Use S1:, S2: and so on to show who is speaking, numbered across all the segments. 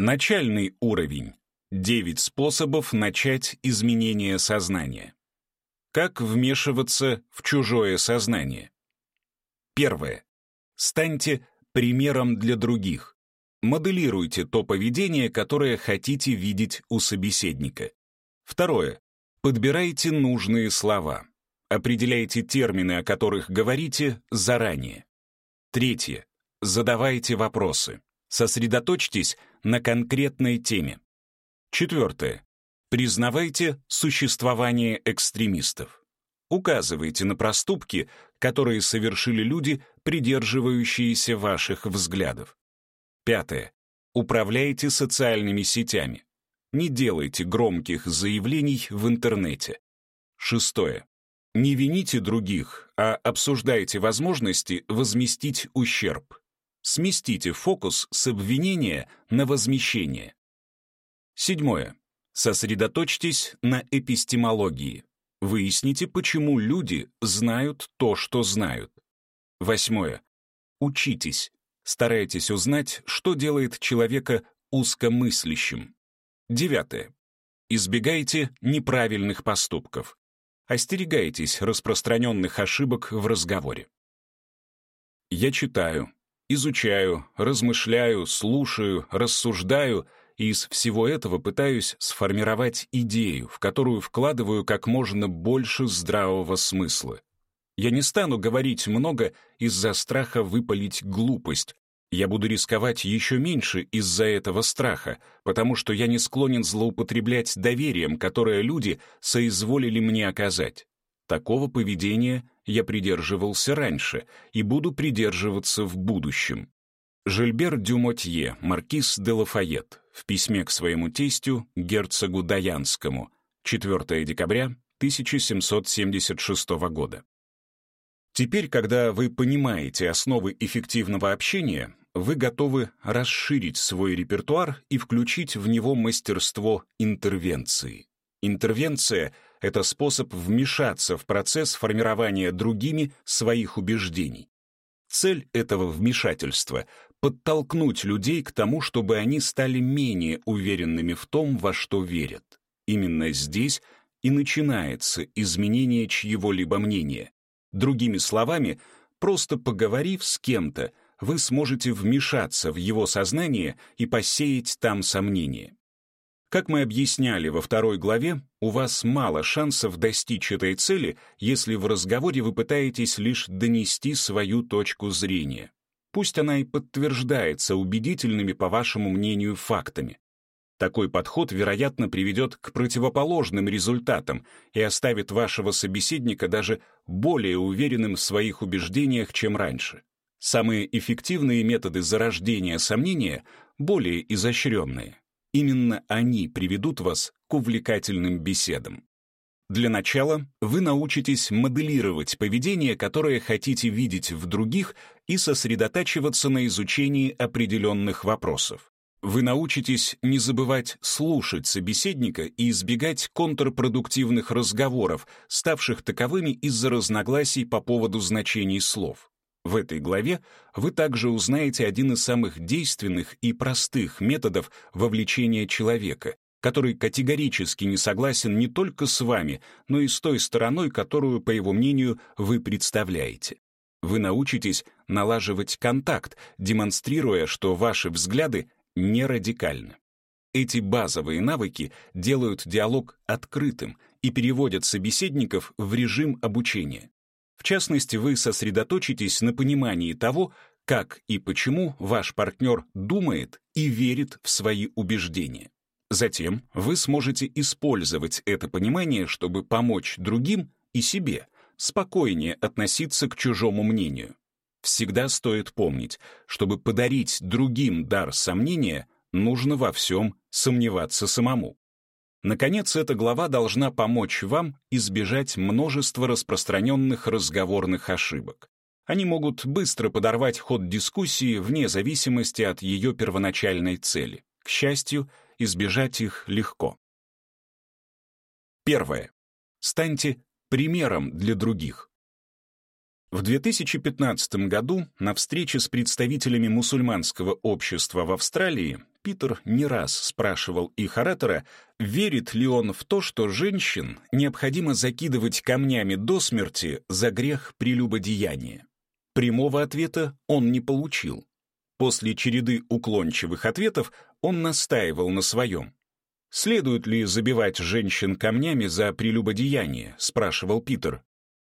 S1: Начальный уровень. 9 способов начать изменение сознания. Как вмешиваться в чужое сознание? Первое. Станьте примером для других. Моделируйте то поведение, которое хотите видеть у собеседника. Второе. Подбирайте нужные слова. Определяйте термины, о которых говорите, заранее. Третье. Задавайте вопросы. Сосредоточьтесь на конкретной теме. Четвертое. Признавайте существование экстремистов. Указывайте на проступки, которые совершили люди, придерживающиеся ваших взглядов. Пятое. Управляйте социальными сетями. Не делайте громких заявлений в интернете. Шестое. Не вините других, а обсуждайте возможности возместить ущерб. Сместите фокус с обвинения на возмещение. Седьмое. Сосредоточьтесь на эпистемологии. Выясните, почему люди знают то, что знают. Восьмое. Учитесь. Старайтесь узнать, что делает человека узкомыслящим. Девятое. Избегайте неправильных поступков. Остерегайтесь распространенных ошибок в разговоре. Я читаю, изучаю, размышляю, слушаю, рассуждаю — и из всего этого пытаюсь сформировать идею, в которую вкладываю как можно больше здравого смысла. Я не стану говорить много из-за страха выпалить глупость. Я буду рисковать еще меньше из-за этого страха, потому что я не склонен злоупотреблять доверием, которое люди соизволили мне оказать. Такого поведения я придерживался раньше и буду придерживаться в будущем. Жильбер Дюмотье, маркиз де Лафайет, в письме к своему тестю, герцогу Даянскому, 4 декабря 1776 года. Теперь, когда вы понимаете основы эффективного общения, вы готовы расширить свой репертуар и включить в него мастерство интервенции. Интервенция — это способ вмешаться в процесс формирования другими своих убеждений. Цель этого вмешательства подтолкнуть людей к тому, чтобы они стали менее уверенными в том, во что верят. Именно здесь и начинается изменение чьего-либо мнения. Другими словами, просто поговорив с кем-то, вы сможете вмешаться в его сознание и посеять там сомнения. Как мы объясняли во второй главе, у вас мало шансов достичь этой цели, если в разговоре вы пытаетесь лишь донести свою точку зрения пусть она и подтверждается убедительными, по вашему мнению, фактами. Такой подход, вероятно, приведет к противоположным результатам и оставит вашего собеседника даже более уверенным в своих убеждениях, чем раньше. Самые эффективные методы зарождения сомнения более изощренные. Именно они приведут вас к увлекательным беседам. Для начала вы научитесь моделировать поведение, которое хотите видеть в других, и сосредотачиваться на изучении определенных вопросов. Вы научитесь не забывать слушать собеседника и избегать контрпродуктивных разговоров, ставших таковыми из-за разногласий по поводу значений слов. В этой главе вы также узнаете один из самых действенных и простых методов вовлечения человека, который категорически не согласен не только с вами, но и с той стороной, которую, по его мнению, вы представляете. Вы научитесь налаживать контакт, демонстрируя, что ваши взгляды не радикальны. Эти базовые навыки делают диалог открытым и переводят собеседников в режим обучения. В частности, вы сосредоточитесь на понимании того, как и почему ваш партнер думает и верит в свои убеждения. Затем вы сможете использовать это понимание, чтобы помочь другим и себе спокойнее относиться к чужому мнению. Всегда стоит помнить, чтобы подарить другим дар сомнения, нужно во всем сомневаться самому. Наконец, эта глава должна помочь вам избежать множества распространенных разговорных ошибок. Они могут быстро подорвать ход дискуссии вне зависимости от ее первоначальной цели. К счастью, избежать их легко. Первое. Станьте примером для других. В 2015 году на встрече с представителями мусульманского общества в Австралии Питер не раз спрашивал их оратора, верит ли он в то, что женщин необходимо закидывать камнями до смерти за грех прелюбодеяния. Прямого ответа он не получил. После череды уклончивых ответов он настаивал на своем. «Следует ли забивать женщин камнями за прелюбодеяние?» — спрашивал Питер.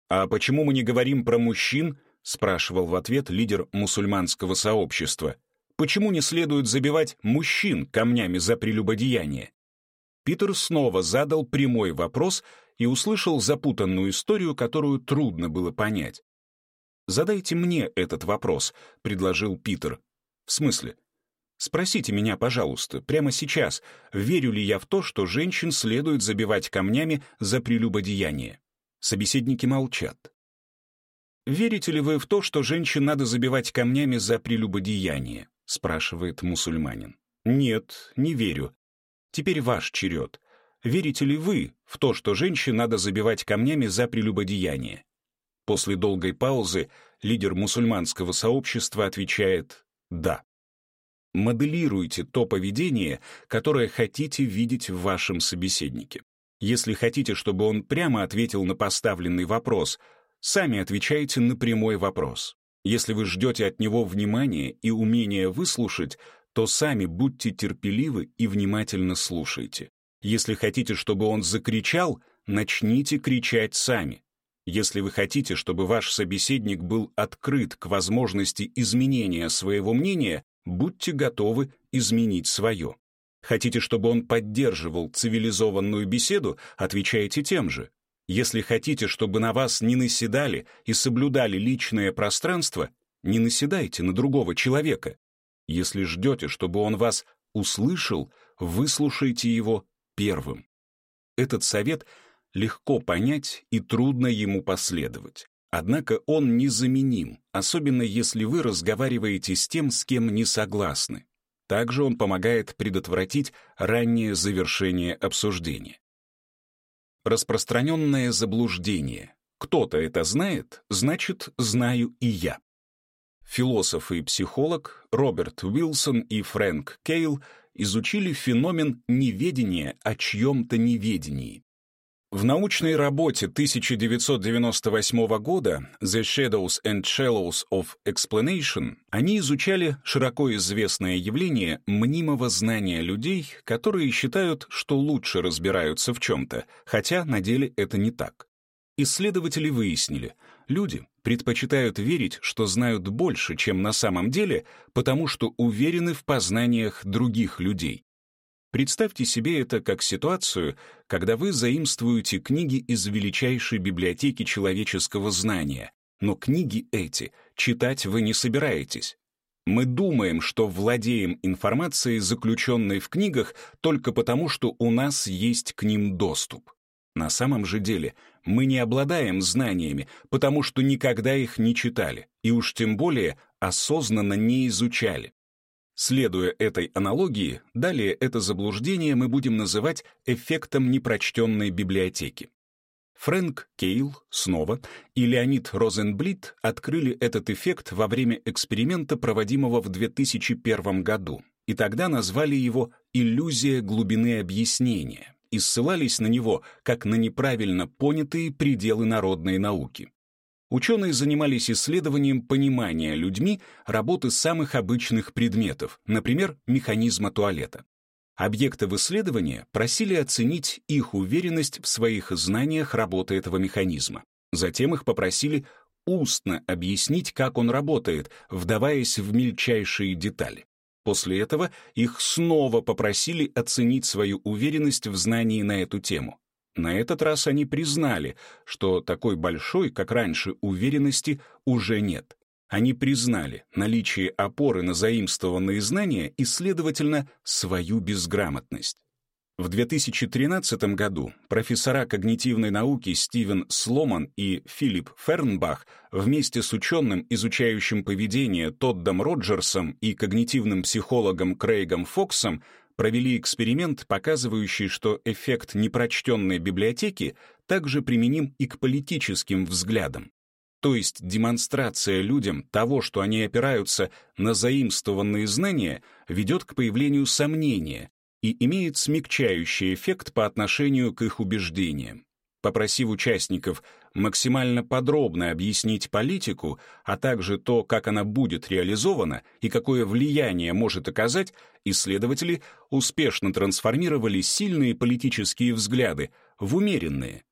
S1: «А почему мы не говорим про мужчин?» — спрашивал в ответ лидер мусульманского сообщества. «Почему не следует забивать мужчин камнями за прелюбодеяние?» Питер снова задал прямой вопрос и услышал запутанную историю, которую трудно было понять. «Задайте мне этот вопрос», — предложил Питер. «В смысле?» Спросите меня, пожалуйста, прямо сейчас, верю ли я в то, что женщин следует забивать камнями за прелюбодеяние. Собеседники молчат. «Верите ли вы в то, что женщин надо забивать камнями за прелюбодеяние?» — спрашивает мусульманин. «Нет, не верю. Теперь ваш черед. Верите ли вы в то, что женщин надо забивать камнями за прелюбодеяние?» После долгой паузы лидер мусульманского сообщества отвечает «да». Моделируйте то поведение, которое хотите видеть в вашем собеседнике. Если хотите, чтобы он прямо ответил на поставленный вопрос, сами отвечайте на прямой вопрос. Если вы ждете от него внимания и умения выслушать, то сами будьте терпеливы и внимательно слушайте. Если хотите, чтобы он закричал, начните кричать сами. Если вы хотите, чтобы ваш собеседник был открыт к возможности изменения своего мнения, будьте готовы изменить свое. Хотите, чтобы он поддерживал цивилизованную беседу, отвечайте тем же. Если хотите, чтобы на вас не наседали и соблюдали личное пространство, не наседайте на другого человека. Если ждете, чтобы он вас услышал, выслушайте его первым. Этот совет легко понять и трудно ему последовать. Однако он незаменим, особенно если вы разговариваете с тем, с кем не согласны. Также он помогает предотвратить раннее завершение обсуждения. Распространенное заблуждение. Кто-то это знает, значит, знаю и я. Философ и психолог Роберт Уилсон и Фрэнк Кейл изучили феномен неведения о чьем-то неведении. В научной работе 1998 года «The Shadows and Shallows of Explanation» они изучали широко известное явление мнимого знания людей, которые считают, что лучше разбираются в чем-то, хотя на деле это не так. Исследователи выяснили, люди предпочитают верить, что знают больше, чем на самом деле, потому что уверены в познаниях других людей. Представьте себе это как ситуацию, когда вы заимствуете книги из величайшей библиотеки человеческого знания, но книги эти читать вы не собираетесь. Мы думаем, что владеем информацией, заключенной в книгах, только потому, что у нас есть к ним доступ. На самом же деле мы не обладаем знаниями, потому что никогда их не читали, и уж тем более осознанно не изучали. Следуя этой аналогии, далее это заблуждение мы будем называть эффектом непрочтенной библиотеки. Фрэнк Кейл снова и Леонид Розенблит открыли этот эффект во время эксперимента, проводимого в 2001 году, и тогда назвали его «иллюзия глубины объяснения» и ссылались на него как на неправильно понятые пределы народной науки ученые занимались исследованием понимания людьми работы самых обычных предметов, например, механизма туалета. Объектов исследования просили оценить их уверенность в своих знаниях работы этого механизма. Затем их попросили устно объяснить, как он работает, вдаваясь в мельчайшие детали. После этого их снова попросили оценить свою уверенность в знании на эту тему. На этот раз они признали, что такой большой, как раньше, уверенности уже нет. Они признали наличие опоры на заимствованные знания и, следовательно, свою безграмотность. В 2013 году профессора когнитивной науки Стивен Сломан и Филипп Фернбах вместе с ученым, изучающим поведение Тоддом Роджерсом и когнитивным психологом Крейгом Фоксом провели эксперимент, показывающий, что эффект непрочтенной библиотеки также применим и к политическим взглядам. то есть демонстрация людям того, что они опираются на заимствованные знания, ведет к появлению сомнения и имеет смягчающий эффект по отношению к их убеждениям. Попросив участников максимально подробно объяснить политику, а также то, как она будет реализована и какое влияние может оказать, исследователи успешно трансформировали сильные политические взгляды в умеренные,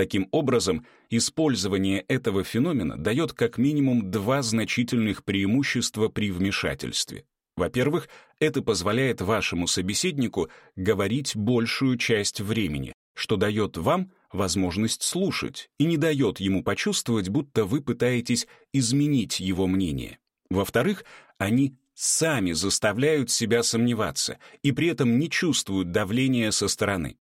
S1: Таким образом, использование этого феномена дает как минимум два значительных преимущества при вмешательстве. Во-первых, это позволяет вашему собеседнику говорить большую часть времени, что дает вам возможность слушать и не дает ему почувствовать, будто вы пытаетесь изменить его мнение. Во-вторых, они сами заставляют себя сомневаться и при этом не чувствуют давления со стороны.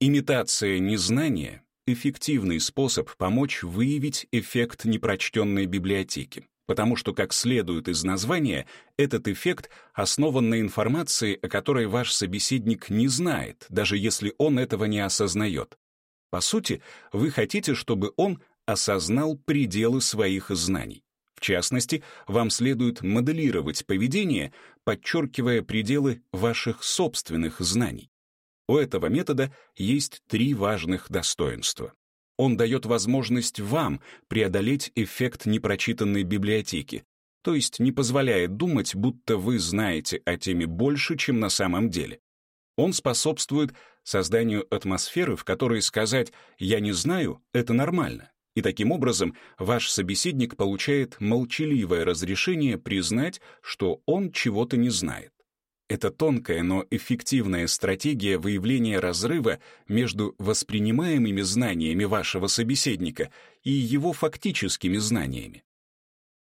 S1: Имитация незнания эффективный способ помочь выявить эффект непрочтенной библиотеки, потому что, как следует из названия, этот эффект основан на информации, о которой ваш собеседник не знает, даже если он этого не осознает. По сути, вы хотите, чтобы он осознал пределы своих знаний. В частности, вам следует моделировать поведение, подчеркивая пределы ваших собственных знаний. У этого метода есть три важных достоинства. Он дает возможность вам преодолеть эффект непрочитанной библиотеки, то есть не позволяет думать, будто вы знаете о теме больше, чем на самом деле. Он способствует созданию атмосферы, в которой сказать «я не знаю» — это нормально. И таким образом ваш собеседник получает молчаливое разрешение признать, что он чего-то не знает. Это тонкая, но эффективная стратегия выявления разрыва между воспринимаемыми знаниями вашего собеседника и его фактическими знаниями.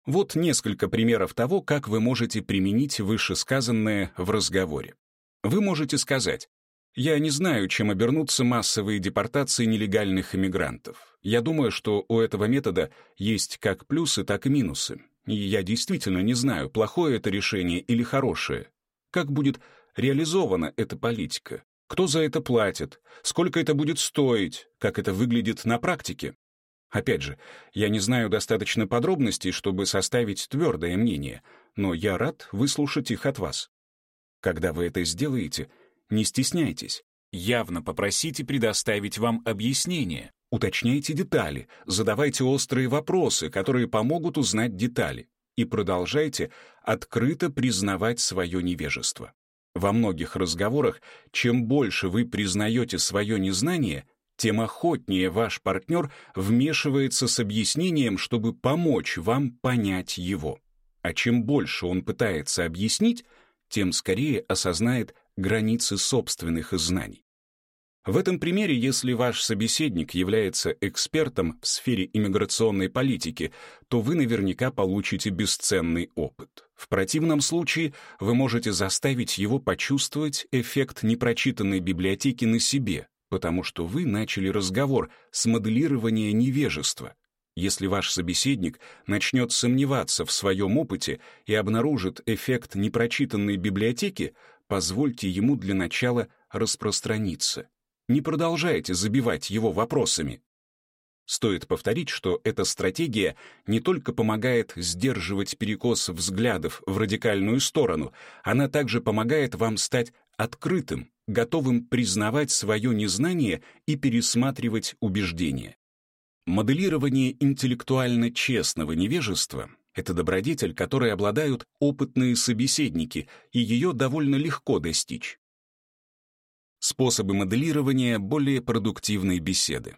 S1: Вот несколько примеров того, как вы можете применить вышесказанное в разговоре. Вы можете сказать, «Я не знаю, чем обернутся массовые депортации нелегальных иммигрантов. Я думаю, что у этого метода есть как плюсы, так и минусы. И я действительно не знаю, плохое это решение или хорошее, как будет реализована эта политика? Кто за это платит? Сколько это будет стоить? Как это выглядит на практике? Опять же, я не знаю достаточно подробностей, чтобы составить твердое мнение, но я рад выслушать их от вас. Когда вы это сделаете, не стесняйтесь. Явно попросите предоставить вам объяснение, уточняйте детали, задавайте острые вопросы, которые помогут узнать детали и продолжайте открыто признавать свое невежество. Во многих разговорах, чем больше вы признаете свое незнание, тем охотнее ваш партнер вмешивается с объяснением, чтобы помочь вам понять его. А чем больше он пытается объяснить, тем скорее осознает границы собственных знаний. В этом примере, если ваш собеседник является экспертом в сфере иммиграционной политики, то вы наверняка получите бесценный опыт. В противном случае вы можете заставить его почувствовать эффект непрочитанной библиотеки на себе, потому что вы начали разговор с моделирования невежества. Если ваш собеседник начнет сомневаться в своем опыте и обнаружит эффект непрочитанной библиотеки, позвольте ему для начала распространиться. Не продолжайте забивать его вопросами. Стоит повторить, что эта стратегия не только помогает сдерживать перекос взглядов в радикальную сторону, она также помогает вам стать открытым, готовым признавать свое незнание и пересматривать убеждения. Моделирование интеллектуально честного невежества — это добродетель, которой обладают опытные собеседники, и ее довольно легко достичь. Способы моделирования более продуктивной беседы.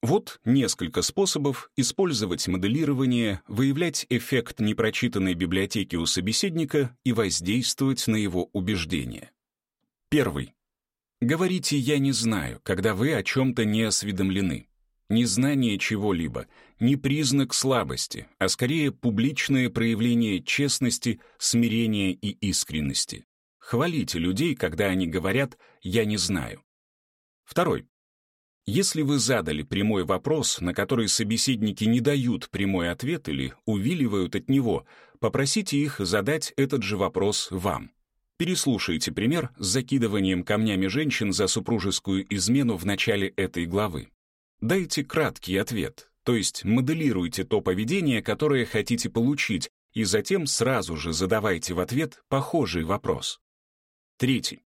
S1: Вот несколько способов использовать моделирование, выявлять эффект непрочитанной библиотеки у собеседника и воздействовать на его убеждения. Первый. Говорите «я не знаю», когда вы о чем-то не осведомлены. Незнание чего-либо — не признак слабости, а скорее публичное проявление честности, смирения и искренности. Хвалите людей, когда они говорят «я не знаю». Второй. Если вы задали прямой вопрос, на который собеседники не дают прямой ответ или увиливают от него, попросите их задать этот же вопрос вам. Переслушайте пример с закидыванием камнями женщин за супружескую измену в начале этой главы. Дайте краткий ответ. то есть моделируйте то поведение, которое хотите получить, и затем сразу же задавайте в ответ похожий вопрос. Третий.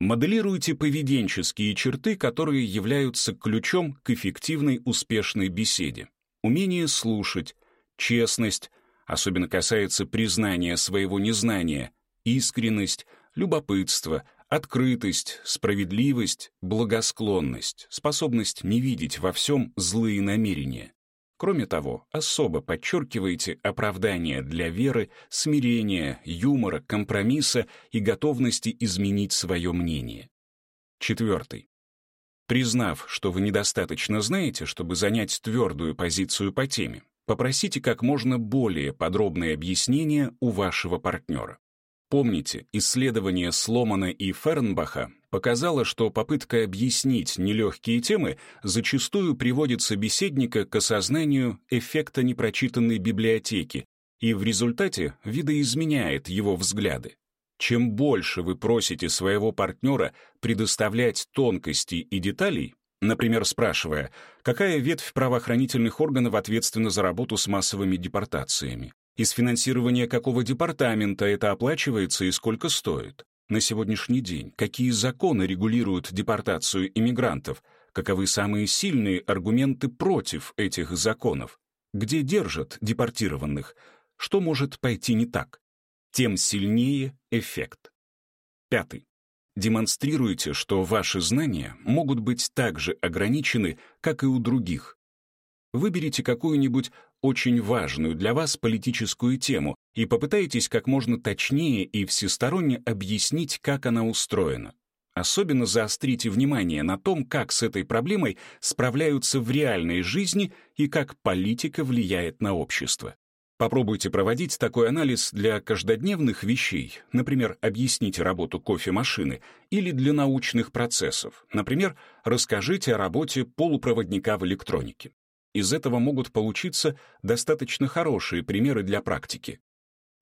S1: Моделируйте поведенческие черты, которые являются ключом к эффективной успешной беседе. Умение слушать, честность, особенно касается признания своего незнания, искренность, любопытство, открытость, справедливость, благосклонность, способность не видеть во всем злые намерения. Кроме того, особо подчеркивайте оправдание для веры, смирения, юмора, компромисса и готовности изменить свое мнение. Четвертый. Признав, что вы недостаточно знаете, чтобы занять твердую позицию по теме, попросите как можно более подробное объяснение у вашего партнера. Помните, исследование Сломана и Фернбаха показало, что попытка объяснить нелегкие темы зачастую приводит собеседника к осознанию эффекта непрочитанной библиотеки и в результате видоизменяет его взгляды. Чем больше вы просите своего партнера предоставлять тонкости и деталей, например, спрашивая, какая ветвь правоохранительных органов ответственна за работу с массовыми депортациями, из финансирования какого департамента это оплачивается и сколько стоит? На сегодняшний день какие законы регулируют депортацию иммигрантов? Каковы самые сильные аргументы против этих законов? Где держат депортированных? Что может пойти не так? Тем сильнее эффект. Пятый. Демонстрируйте, что ваши знания могут быть так же ограничены, как и у других. Выберите какую-нибудь очень важную для вас политическую тему и попытайтесь как можно точнее и всесторонне объяснить, как она устроена. Особенно заострите внимание на том, как с этой проблемой справляются в реальной жизни и как политика влияет на общество. Попробуйте проводить такой анализ для каждодневных вещей, например, объясните работу кофемашины, или для научных процессов, например, расскажите о работе полупроводника в электронике. Из этого могут получиться достаточно хорошие примеры для практики.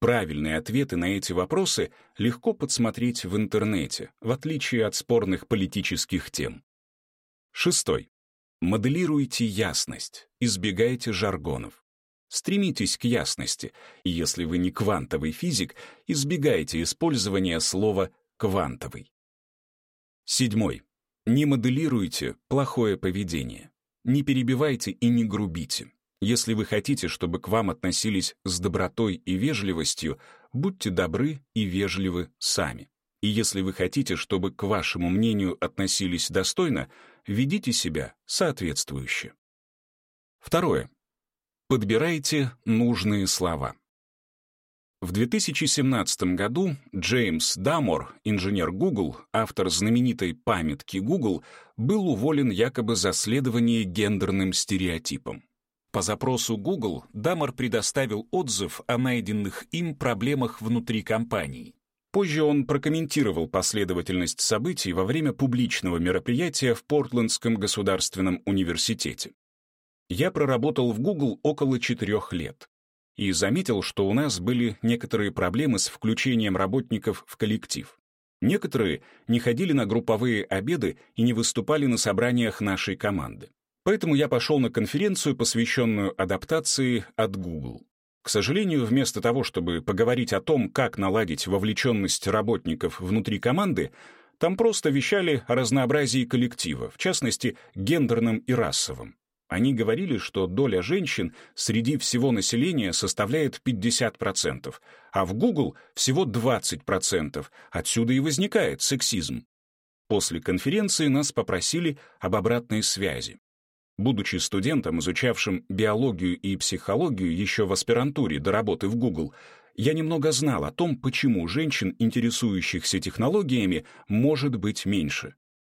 S1: Правильные ответы на эти вопросы легко подсмотреть в интернете, в отличие от спорных политических тем. Шестой. Моделируйте ясность, избегайте жаргонов. Стремитесь к ясности, и если вы не квантовый физик, избегайте использования слова «квантовый». Седьмой. Не моделируйте плохое поведение. Не перебивайте и не грубите. Если вы хотите, чтобы к вам относились с добротой и вежливостью, будьте добры и вежливы сами. И если вы хотите, чтобы к вашему мнению относились достойно, ведите себя соответствующе. Второе. Подбирайте нужные слова. В 2017 году Джеймс Дамор, инженер Google, автор знаменитой памятки Google, был уволен якобы за следование гендерным стереотипам. По запросу Google Дамор предоставил отзыв о найденных им проблемах внутри компании. Позже он прокомментировал последовательность событий во время публичного мероприятия в Портландском государственном университете. Я проработал в Google около четырех лет и заметил, что у нас были некоторые проблемы с включением работников в коллектив. Некоторые не ходили на групповые обеды и не выступали на собраниях нашей команды. Поэтому я пошел на конференцию, посвященную адаптации от Google. К сожалению, вместо того, чтобы поговорить о том, как наладить вовлеченность работников внутри команды, там просто вещали о разнообразии коллектива, в частности, гендерном и расовом. Они говорили, что доля женщин среди всего населения составляет 50%, а в Google всего 20%. Отсюда и возникает сексизм. После конференции нас попросили об обратной связи. Будучи студентом, изучавшим биологию и психологию еще в аспирантуре до работы в Google, я немного знал о том, почему женщин, интересующихся технологиями, может быть меньше.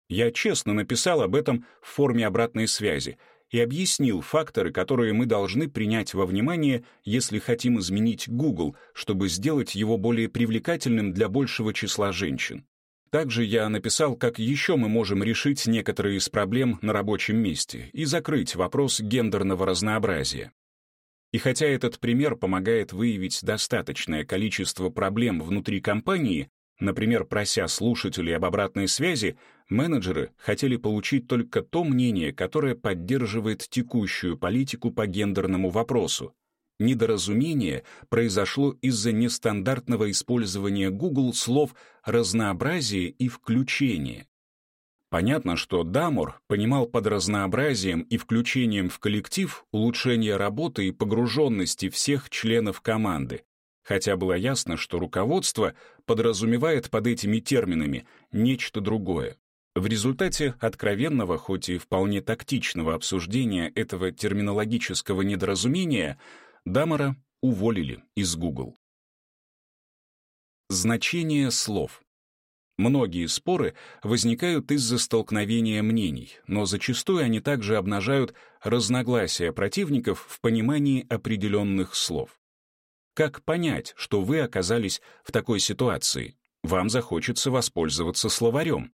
S1: Я честно написал об этом в форме обратной связи — и объяснил факторы, которые мы должны принять во внимание, если хотим изменить Google, чтобы сделать его более привлекательным для большего числа женщин. Также я написал, как еще мы можем решить некоторые из проблем на рабочем месте и закрыть вопрос гендерного разнообразия. И хотя этот пример помогает выявить достаточное количество проблем внутри компании, например, прося слушателей об обратной связи, Менеджеры хотели получить только то мнение, которое поддерживает текущую политику по гендерному вопросу. Недоразумение произошло из-за нестандартного использования Google слов «разнообразие» и «включение». Понятно, что Дамор понимал под разнообразием и включением в коллектив улучшение работы и погруженности всех членов команды, хотя было ясно, что руководство подразумевает под этими терминами нечто другое. В результате откровенного, хоть и вполне тактичного обсуждения этого терминологического недоразумения Дамара уволили из Google. Значение слов. Многие споры возникают из-за столкновения мнений, но зачастую они также обнажают разногласия противников в понимании определенных слов. Как понять, что вы оказались в такой ситуации? Вам захочется воспользоваться словарем.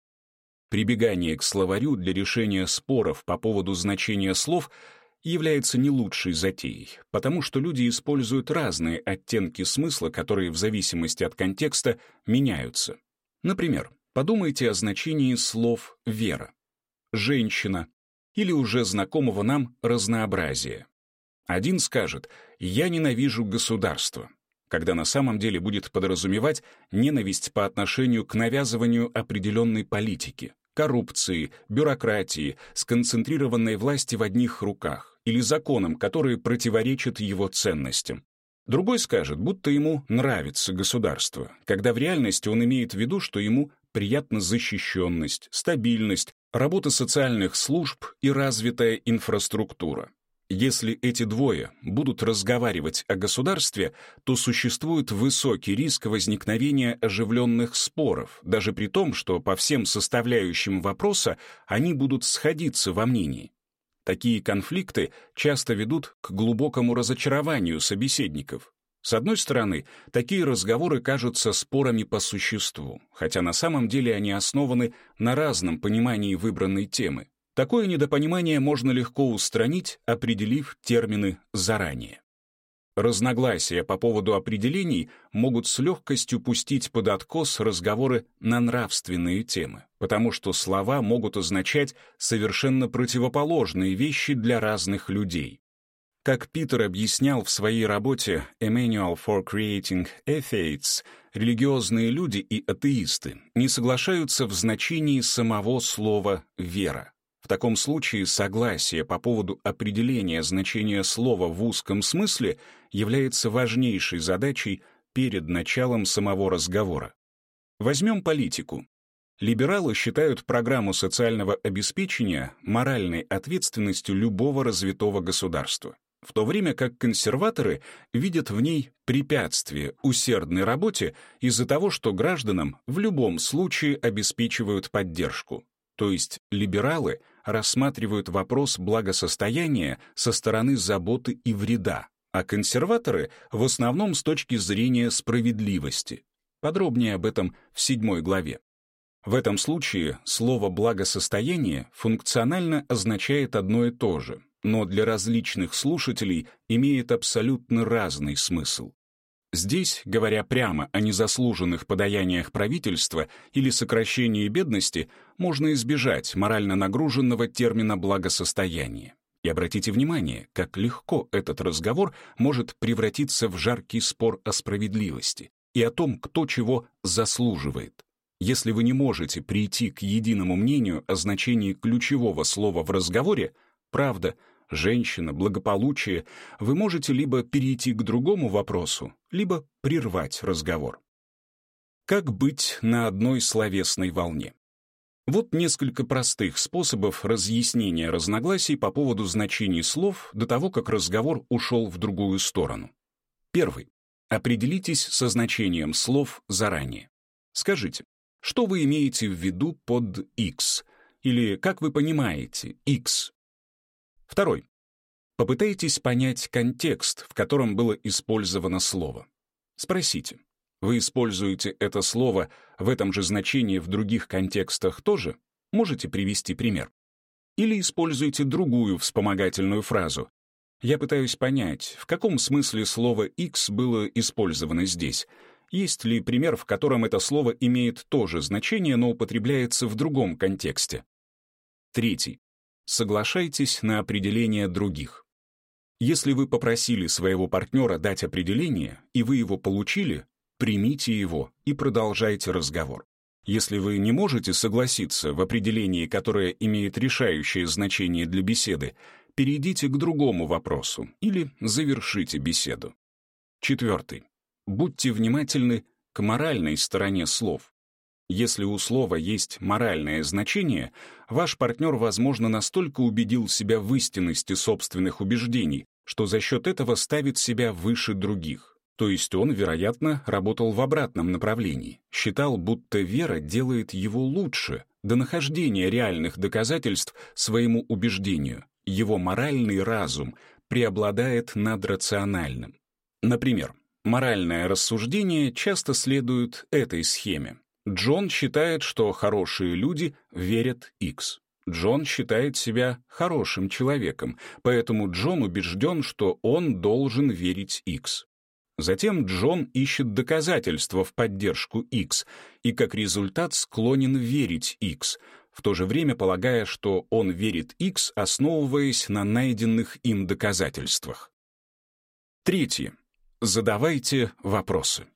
S1: Прибегание к словарю для решения споров по поводу значения слов является не лучшей затеей, потому что люди используют разные оттенки смысла, которые в зависимости от контекста меняются. Например, подумайте о значении слов «вера», «женщина» или уже знакомого нам разнообразия. Один скажет «я ненавижу государство», когда на самом деле будет подразумевать ненависть по отношению к навязыванию определенной политики коррупции, бюрократии, сконцентрированной власти в одних руках или законам, которые противоречат его ценностям. Другой скажет, будто ему нравится государство, когда в реальности он имеет в виду, что ему приятна защищенность, стабильность, работа социальных служб и развитая инфраструктура. Если эти двое будут разговаривать о государстве, то существует высокий риск возникновения оживленных споров, даже при том, что по всем составляющим вопроса они будут сходиться во мнении. Такие конфликты часто ведут к глубокому разочарованию собеседников. С одной стороны, такие разговоры кажутся спорами по существу, хотя на самом деле они основаны на разном понимании выбранной темы. Такое недопонимание можно легко устранить, определив термины заранее. Разногласия по поводу определений могут с легкостью пустить под откос разговоры на нравственные темы, потому что слова могут означать совершенно противоположные вещи для разных людей. Как Питер объяснял в своей работе «A Manual for Creating Atheists», религиозные люди и атеисты не соглашаются в значении самого слова «вера». В таком случае согласие по поводу определения значения слова в узком смысле является важнейшей задачей перед началом самого разговора. Возьмем политику. Либералы считают программу социального обеспечения моральной ответственностью любого развитого государства, в то время как консерваторы видят в ней препятствие усердной работе из-за того, что гражданам в любом случае обеспечивают поддержку. То есть либералы — рассматривают вопрос благосостояния со стороны заботы и вреда, а консерваторы — в основном с точки зрения справедливости. Подробнее об этом в седьмой главе. В этом случае слово «благосостояние» функционально означает одно и то же, но для различных слушателей имеет абсолютно разный смысл. Здесь, говоря прямо о незаслуженных подаяниях правительства или сокращении бедности, можно избежать морально нагруженного термина благосостояние. И обратите внимание, как легко этот разговор может превратиться в жаркий спор о справедливости и о том, кто чего заслуживает. Если вы не можете прийти к единому мнению о значении ключевого слова в разговоре, правда — женщина, благополучие, вы можете либо перейти к другому вопросу, либо прервать разговор. Как быть на одной словесной волне? Вот несколько простых способов разъяснения разногласий по поводу значений слов до того, как разговор ушел в другую сторону. Первый. Определитесь со значением слов заранее. Скажите, что вы имеете в виду под X? Или как вы понимаете X? Второй. Попытайтесь понять контекст, в котором было использовано слово. Спросите, вы используете это слово в этом же значении в других контекстах тоже? Можете привести пример? Или используйте другую вспомогательную фразу. Я пытаюсь понять, в каком смысле слово X было использовано здесь. Есть ли пример, в котором это слово имеет то же значение, но употребляется в другом контексте? Третий. Соглашайтесь на определение других. Если вы попросили своего партнера дать определение, и вы его получили, примите его и продолжайте разговор. Если вы не можете согласиться в определении, которое имеет решающее значение для беседы, перейдите к другому вопросу или завершите беседу. Четвертый. Будьте внимательны к моральной стороне слов. Если у слова есть моральное значение, ваш партнер, возможно, настолько убедил себя в истинности собственных убеждений, что за счет этого ставит себя выше других. То есть он, вероятно, работал в обратном направлении, считал, будто вера делает его лучше, до нахождения реальных доказательств своему убеждению. Его моральный разум преобладает над рациональным. Например, моральное рассуждение часто следует этой схеме. Джон считает, что хорошие люди верят X. Джон считает себя хорошим человеком, поэтому Джон убежден, что он должен верить X. Затем Джон ищет доказательства в поддержку X и как результат склонен верить X, в то же время полагая, что он верит X, основываясь на найденных им доказательствах. Третье. Задавайте вопросы.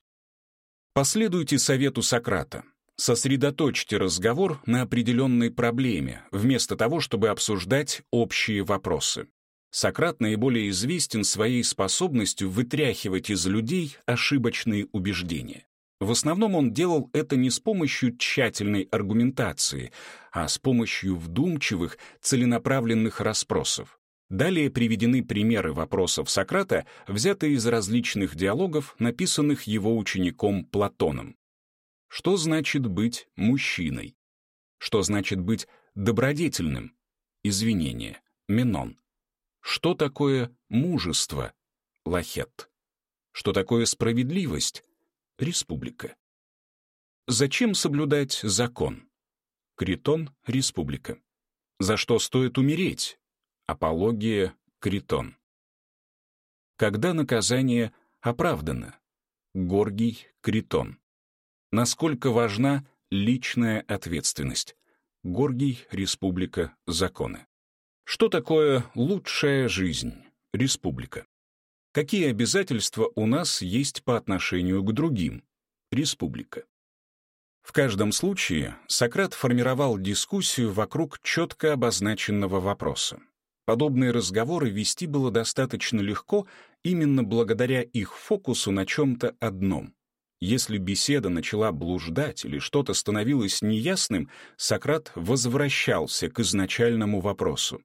S1: Последуйте совету Сократа. Сосредоточьте разговор на определенной проблеме, вместо того, чтобы обсуждать общие вопросы. Сократ наиболее известен своей способностью вытряхивать из людей ошибочные убеждения. В основном он делал это не с помощью тщательной аргументации, а с помощью вдумчивых, целенаправленных расспросов. Далее приведены примеры вопросов Сократа, взятые из различных диалогов, написанных его учеником Платоном. Что значит быть мужчиной? Что значит быть добродетельным? Извинение. Менон. Что такое мужество? Лахет. Что такое справедливость? Республика. Зачем соблюдать закон? Критон — республика. За что стоит умереть? Апология — Критон. Когда наказание оправдано? Горгий — Критон. Насколько важна личная ответственность? Горгий, Республика, Законы. Что такое лучшая жизнь? Республика. Какие обязательства у нас есть по отношению к другим? Республика. В каждом случае Сократ формировал дискуссию вокруг четко обозначенного вопроса. Подобные разговоры вести было достаточно легко именно благодаря их фокусу на чем-то одном. Если беседа начала блуждать или что-то становилось неясным, Сократ возвращался к изначальному вопросу.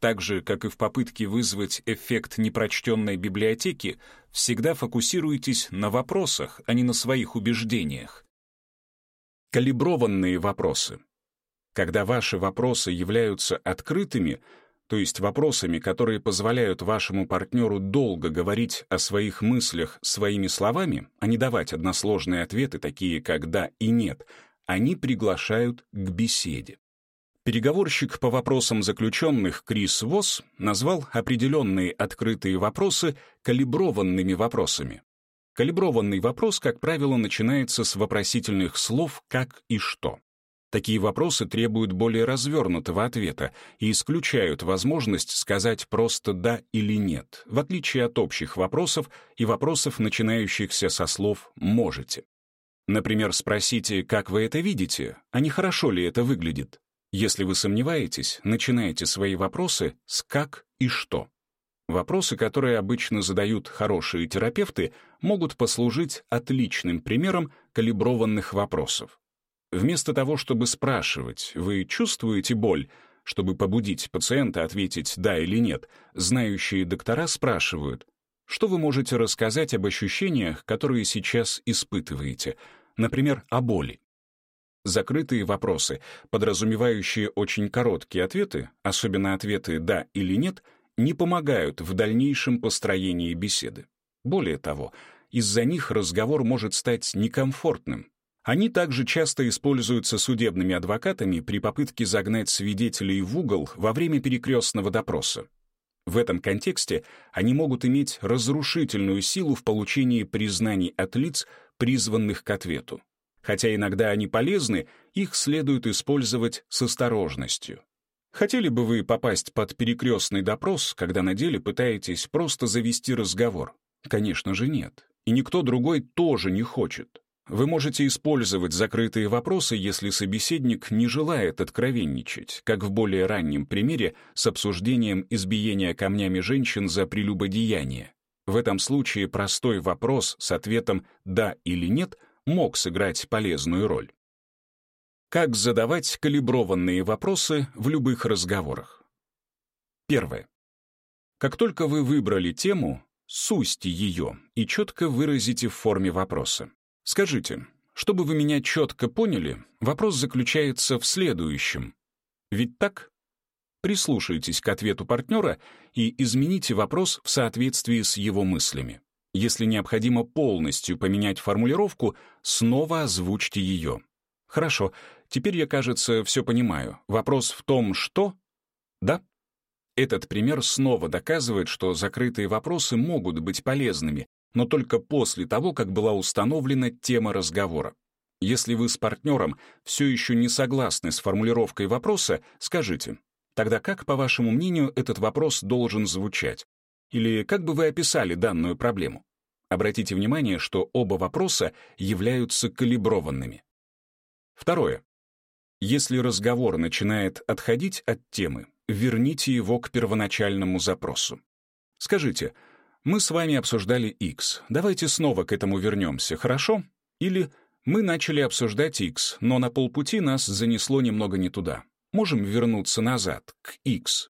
S1: Так же, как и в попытке вызвать эффект непрочтенной библиотеки, всегда фокусируйтесь на вопросах, а не на своих убеждениях. Калиброванные вопросы. Когда ваши вопросы являются открытыми, то есть вопросами, которые позволяют вашему партнеру долго говорить о своих мыслях своими словами, а не давать односложные ответы, такие как «да» и «нет», они приглашают к беседе. Переговорщик по вопросам заключенных Крис Восс назвал определенные открытые вопросы калиброванными вопросами. Калиброванный вопрос, как правило, начинается с вопросительных слов «как» и «что». Такие вопросы требуют более развернутого ответа и исключают возможность сказать просто «да» или «нет», в отличие от общих вопросов и вопросов, начинающихся со слов «можете». Например, спросите «как вы это видите?», а не «хорошо ли это выглядит?». Если вы сомневаетесь, начинайте свои вопросы с «как» и «что». Вопросы, которые обычно задают хорошие терапевты, могут послужить отличным примером калиброванных вопросов. Вместо того, чтобы спрашивать «Вы чувствуете боль?», чтобы побудить пациента ответить «да» или «нет», знающие доктора спрашивают «Что вы можете рассказать об ощущениях, которые сейчас испытываете?» Например, о боли. Закрытые вопросы, подразумевающие очень короткие ответы, особенно ответы «да» или «нет», не помогают в дальнейшем построении беседы. Более того, из-за них разговор может стать некомфортным. Они также часто используются судебными адвокатами при попытке загнать свидетелей в угол во время перекрестного допроса. В этом контексте они могут иметь разрушительную силу в получении признаний от лиц, призванных к ответу. Хотя иногда они полезны, их следует использовать с осторожностью. Хотели бы вы попасть под перекрестный допрос, когда на деле пытаетесь просто завести разговор? Конечно же нет. И никто другой тоже не хочет. Вы можете использовать закрытые вопросы, если собеседник не желает откровенничать, как в более раннем примере с обсуждением избиения камнями женщин за прелюбодеяние. В этом случае простой вопрос с ответом «да» или «нет» мог сыграть полезную роль. Как задавать калиброванные вопросы в любых разговорах? Первое. Как только вы выбрали тему, сусьте ее и четко выразите в форме вопроса. Скажите, чтобы вы меня четко поняли, вопрос заключается в следующем. Ведь так? Прислушайтесь к ответу партнера и измените вопрос в соответствии с его мыслями. Если необходимо полностью поменять формулировку, снова озвучьте ее. Хорошо, теперь я, кажется, все понимаю. Вопрос в том, что... Да? Этот пример снова доказывает, что закрытые вопросы могут быть полезными, но только после того, как была установлена тема разговора. Если вы с партнером все еще не согласны с формулировкой вопроса, скажите, тогда как, по вашему мнению, этот вопрос должен звучать? Или как бы вы описали данную проблему? Обратите внимание, что оба вопроса являются калиброванными. Второе. Если разговор начинает отходить от темы, верните его к первоначальному запросу. Скажите, мы с вами обсуждали X. Давайте снова к этому вернемся, хорошо? Или мы начали обсуждать X, но на полпути нас занесло немного не туда. Можем вернуться назад, к X.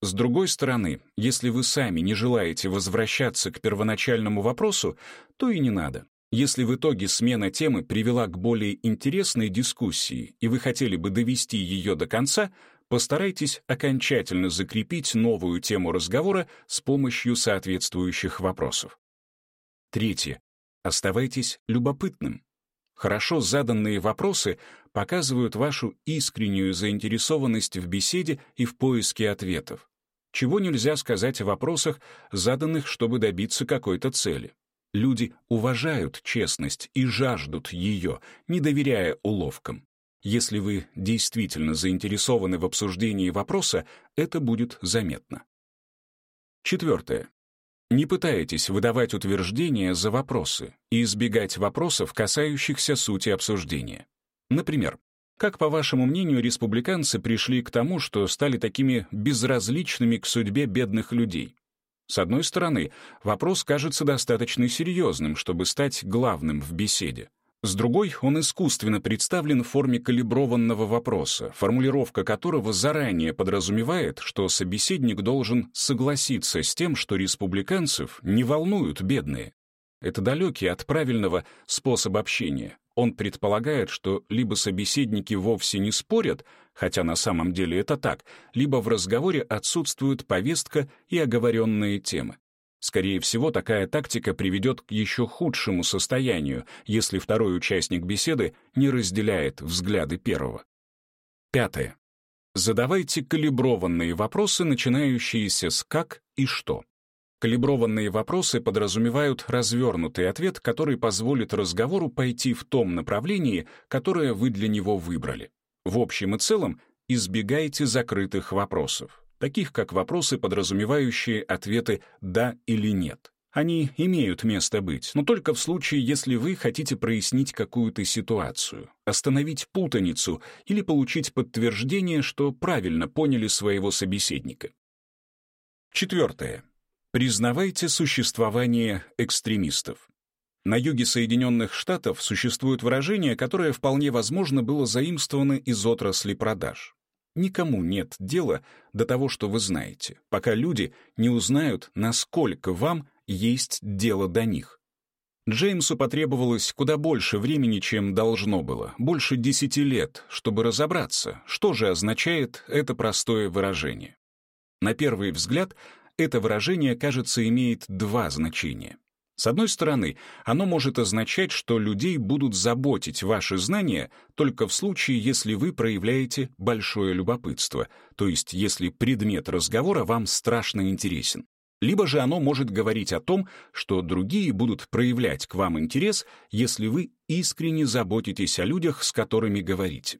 S1: С другой стороны, если вы сами не желаете возвращаться к первоначальному вопросу, то и не надо. Если в итоге смена темы привела к более интересной дискуссии, и вы хотели бы довести ее до конца, постарайтесь окончательно закрепить новую тему разговора с помощью соответствующих вопросов. Третье. Оставайтесь любопытным. Хорошо заданные вопросы показывают вашу искреннюю заинтересованность в беседе и в поиске ответов. Чего нельзя сказать о вопросах, заданных, чтобы добиться какой-то цели. Люди уважают честность и жаждут ее, не доверяя уловкам. Если вы действительно заинтересованы в обсуждении вопроса, это будет заметно. Четвертое. Не пытайтесь выдавать утверждения за вопросы и избегать вопросов, касающихся сути обсуждения. Например, как, по вашему мнению, республиканцы пришли к тому, что стали такими безразличными к судьбе бедных людей? С одной стороны, вопрос кажется достаточно серьезным, чтобы стать главным в беседе. С другой, он искусственно представлен в форме калиброванного вопроса, формулировка которого заранее подразумевает, что собеседник должен согласиться с тем, что республиканцев не волнуют бедные. Это далекий от правильного способ общения. Он предполагает, что либо собеседники вовсе не спорят, хотя на самом деле это так, либо в разговоре отсутствует повестка и оговоренные темы. Скорее всего, такая тактика приведет к еще худшему состоянию, если второй участник беседы не разделяет взгляды первого. Пятое. Задавайте калиброванные вопросы, начинающиеся с «как» и «что». Калиброванные вопросы подразумевают развернутый ответ, который позволит разговору пойти в том направлении, которое вы для него выбрали. В общем и целом, избегайте закрытых вопросов таких как вопросы, подразумевающие ответы «да» или «нет». Они имеют место быть, но только в случае, если вы хотите прояснить какую-то ситуацию, остановить путаницу или получить подтверждение, что правильно поняли своего собеседника. Четвертое. Признавайте существование экстремистов. На юге Соединенных Штатов существует выражение, которое вполне возможно было заимствовано из отрасли продаж. Никому нет дела до того, что вы знаете, пока люди не узнают, насколько вам есть дело до них. Джеймсу потребовалось куда больше времени, чем должно было, больше десяти лет, чтобы разобраться, что же означает это простое выражение. На первый взгляд, это выражение, кажется, имеет два значения. С одной стороны, оно может означать, что людей будут заботить ваши знания только в случае, если вы проявляете большое любопытство, то есть если предмет разговора вам страшно интересен. либо же оно может говорить о том, что другие будут проявлять к вам интерес, если вы искренне заботитесь о людях, с которыми говорите.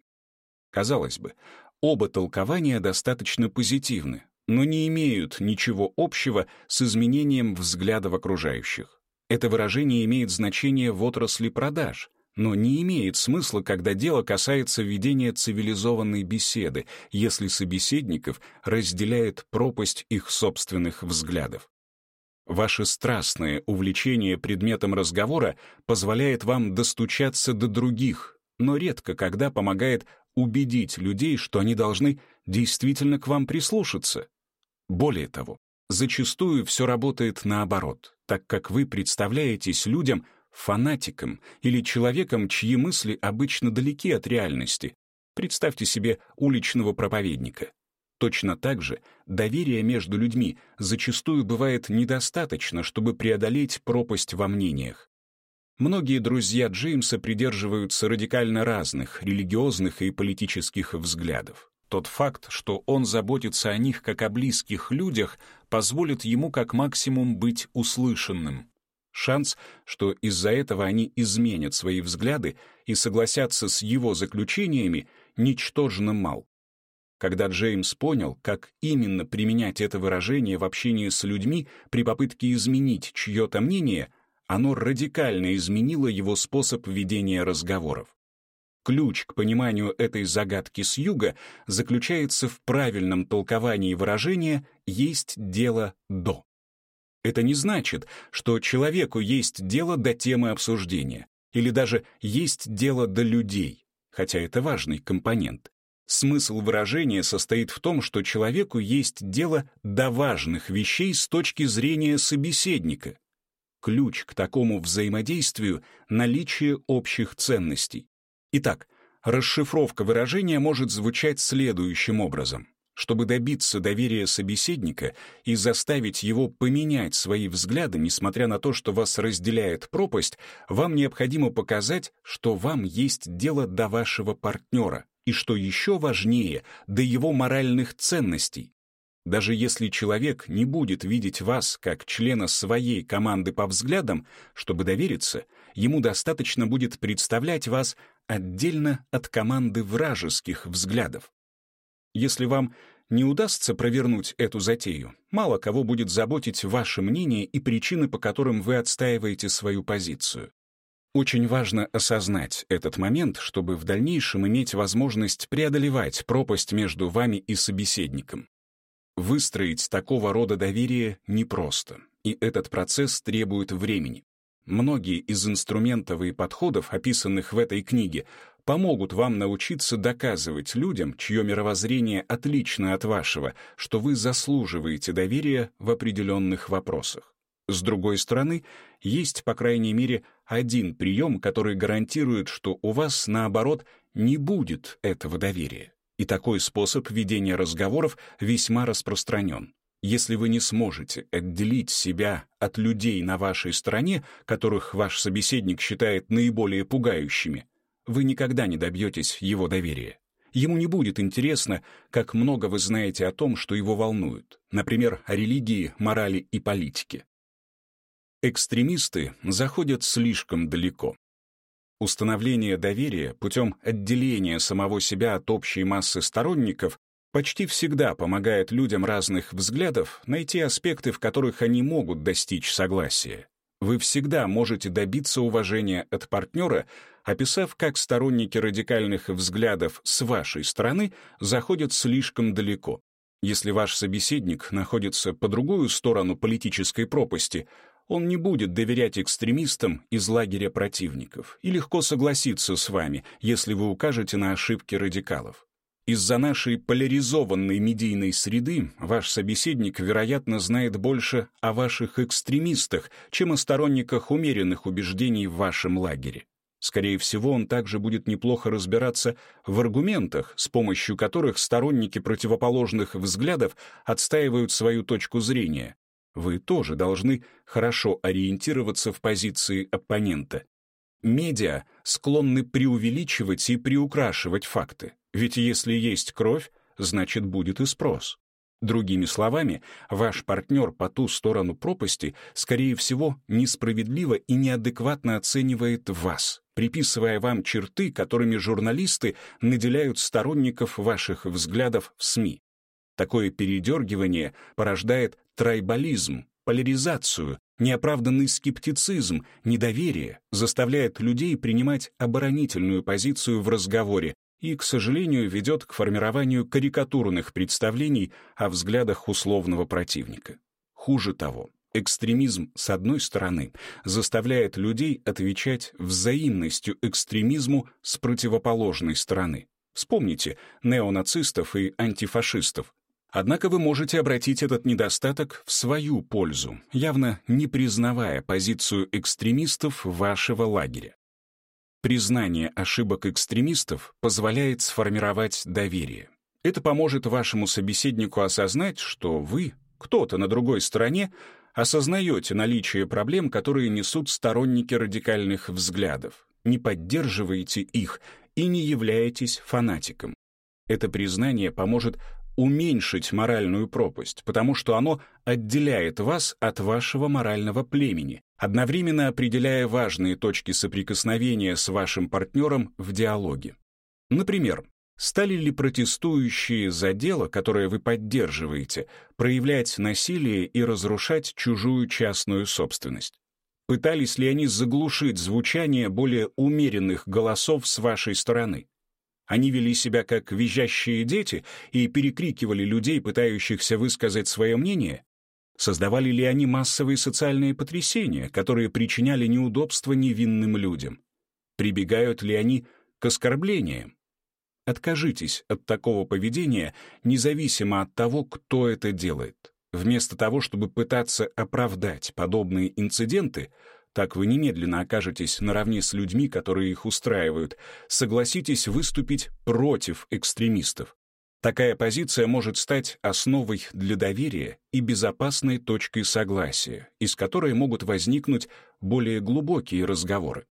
S1: Казалось бы, оба толкования достаточно позитивны, но не имеют ничего общего с изменением взглядов окружающих. Это выражение имеет значение в отрасли продаж, но не имеет смысла, когда дело касается ведения цивилизованной беседы, если собеседников разделяет пропасть их собственных взглядов. Ваше страстное увлечение предметом разговора позволяет вам достучаться до других, но редко когда помогает убедить людей, что они должны действительно к вам прислушаться. Более того, зачастую все работает наоборот, так как вы представляетесь людям — фанатиком или человеком, чьи мысли обычно далеки от реальности. Представьте себе уличного проповедника. Точно так же доверия между людьми зачастую бывает недостаточно, чтобы преодолеть пропасть во мнениях. Многие друзья Джеймса придерживаются радикально разных религиозных и политических взглядов. Тот факт, что он заботится о них как о близких людях, позволит ему как максимум быть услышанным. Шанс, что из-за этого они изменят свои взгляды и согласятся с его заключениями, ничтожно мал. Когда Джеймс понял, как именно применять это выражение в общении с людьми при попытке изменить чье-то мнение, оно радикально изменило его способ ведения разговоров. Ключ к пониманию этой загадки с юга заключается в правильном толковании выражения «есть дело до». Это не значит, что человеку есть дело до темы обсуждения, или даже есть дело до людей, хотя это важный компонент. Смысл выражения состоит в том, что человеку есть дело до важных вещей с точки зрения собеседника. Ключ к такому взаимодействию — наличие общих ценностей. Итак, расшифровка выражения может звучать следующим образом. Чтобы добиться доверия собеседника и заставить его поменять свои взгляды, несмотря на то, что вас разделяет пропасть, вам необходимо показать, что вам есть дело до вашего партнера, и что еще важнее, до его моральных ценностей. Даже если человек не будет видеть вас как члена своей команды по взглядам, чтобы довериться, ему достаточно будет представлять вас отдельно от команды вражеских взглядов. Если вам не удастся провернуть эту затею, мало кого будет заботить ваше мнение и причины, по которым вы отстаиваете свою позицию. Очень важно осознать этот момент, чтобы в дальнейшем иметь возможность преодолевать пропасть между вами и собеседником. Выстроить такого рода доверие непросто, и этот процесс требует времени. Многие из инструментов и подходов, описанных в этой книге, помогут вам научиться доказывать людям, чье мировоззрение отлично от вашего, что вы заслуживаете доверия в определенных вопросах. С другой стороны, есть, по крайней мере, один прием, который гарантирует, что у вас, наоборот, не будет этого доверия. И такой способ ведения разговоров весьма распространен. Если вы не сможете отделить себя от людей на вашей стороне, которых ваш собеседник считает наиболее пугающими, вы никогда не добьетесь его доверия. Ему не будет интересно, как много вы знаете о том, что его волнует, например, о религии, морали и политике. Экстремисты заходят слишком далеко. Установление доверия путем отделения самого себя от общей массы сторонников почти всегда помогает людям разных взглядов найти аспекты, в которых они могут достичь согласия. Вы всегда можете добиться уважения от партнера, описав, как сторонники радикальных взглядов с вашей стороны заходят слишком далеко. Если ваш собеседник находится по другую сторону политической пропасти, он не будет доверять экстремистам из лагеря противников и легко согласиться с вами, если вы укажете на ошибки радикалов. Из-за нашей поляризованной медийной среды ваш собеседник, вероятно, знает больше о ваших экстремистах, чем о сторонниках умеренных убеждений в вашем лагере. Скорее всего, он также будет неплохо разбираться в аргументах, с помощью которых сторонники противоположных взглядов отстаивают свою точку зрения. Вы тоже должны хорошо ориентироваться в позиции оппонента. Медиа склонны преувеличивать и приукрашивать факты. Ведь если есть кровь, значит будет и спрос. Другими словами, ваш партнер по ту сторону пропасти, скорее всего, несправедливо и неадекватно оценивает вас, приписывая вам черты, которыми журналисты наделяют сторонников ваших взглядов в СМИ. Такое передергивание порождает трайбализм, поляризацию, неоправданный скептицизм, недоверие, заставляет людей принимать оборонительную позицию в разговоре и, к сожалению, ведет к формированию карикатурных представлений о взглядах условного противника. Хуже того, экстремизм, с одной стороны, заставляет людей отвечать взаимностью экстремизму с противоположной стороны. Вспомните неонацистов и антифашистов, Однако вы можете обратить этот недостаток в свою пользу, явно не признавая позицию экстремистов вашего лагеря. Признание ошибок экстремистов позволяет сформировать доверие. Это поможет вашему собеседнику осознать, что вы, кто-то на другой стороне, осознаете наличие проблем, которые несут сторонники радикальных взглядов, не поддерживаете их и не являетесь фанатиком. Это признание поможет уменьшить моральную пропасть, потому что оно отделяет вас от вашего морального племени, одновременно определяя важные точки соприкосновения с вашим партнером в диалоге. Например, стали ли протестующие за дело, которое вы поддерживаете, проявлять насилие и разрушать чужую частную собственность? Пытались ли они заглушить звучание более умеренных голосов с вашей стороны? Они вели себя как визжащие дети и перекрикивали людей, пытающихся высказать свое мнение? Создавали ли они массовые социальные потрясения, которые причиняли неудобства невинным людям? Прибегают ли они к оскорблениям? Откажитесь от такого поведения, независимо от того, кто это делает. Вместо того, чтобы пытаться оправдать подобные инциденты, так вы немедленно окажетесь наравне с людьми, которые их устраивают. Согласитесь выступить против экстремистов. Такая позиция может стать основой для доверия и безопасной точкой согласия, из которой могут возникнуть более глубокие разговоры.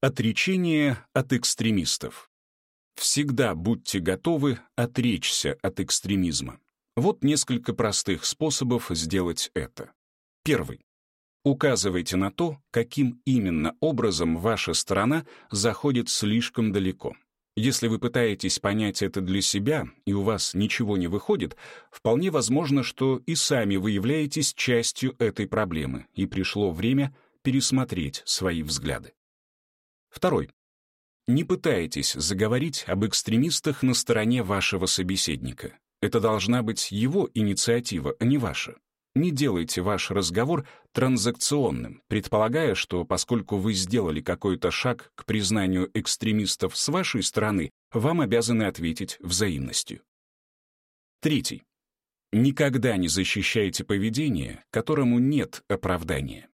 S1: Отречение от экстремистов. Всегда будьте готовы отречься от экстремизма. Вот несколько простых способов сделать это. Первый. Указывайте на то, каким именно образом ваша страна заходит слишком далеко. Если вы пытаетесь понять это для себя, и у вас ничего не выходит, вполне возможно, что и сами вы являетесь частью этой проблемы, и пришло время пересмотреть свои взгляды. Второй. Не пытайтесь заговорить об экстремистах на стороне вашего собеседника. Это должна быть его инициатива, а не ваша. Не делайте ваш разговор транзакционным, предполагая, что поскольку вы сделали какой-то шаг к признанию экстремистов с вашей стороны, вам обязаны ответить взаимностью. Третий. Никогда не защищайте поведение, которому нет оправдания.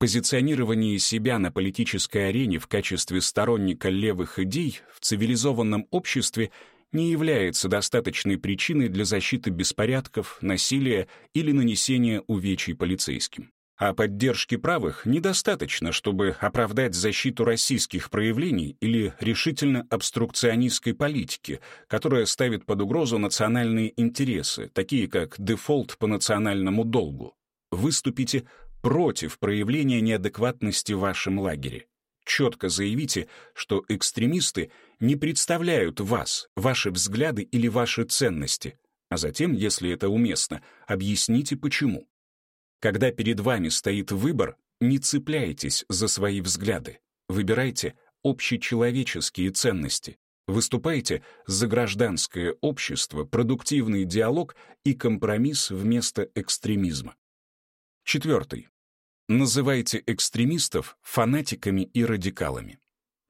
S1: Позиционирование себя на политической арене в качестве сторонника левых идей в цивилизованном обществе не является достаточной причиной для защиты беспорядков, насилия или нанесения увечий полицейским. А поддержки правых недостаточно, чтобы оправдать защиту российских проявлений или решительно обструкционистской политики, которая ставит под угрозу национальные интересы, такие как дефолт по национальному долгу. Выступите против проявления неадекватности в вашем лагере. Четко заявите, что экстремисты не представляют вас, ваши взгляды или ваши ценности, а затем, если это уместно, объясните почему. Когда перед вами стоит выбор, не цепляйтесь за свои взгляды. Выбирайте общечеловеческие ценности. Выступайте за гражданское общество, продуктивный диалог и компромисс вместо экстремизма. Четвертый. Называйте экстремистов фанатиками и радикалами.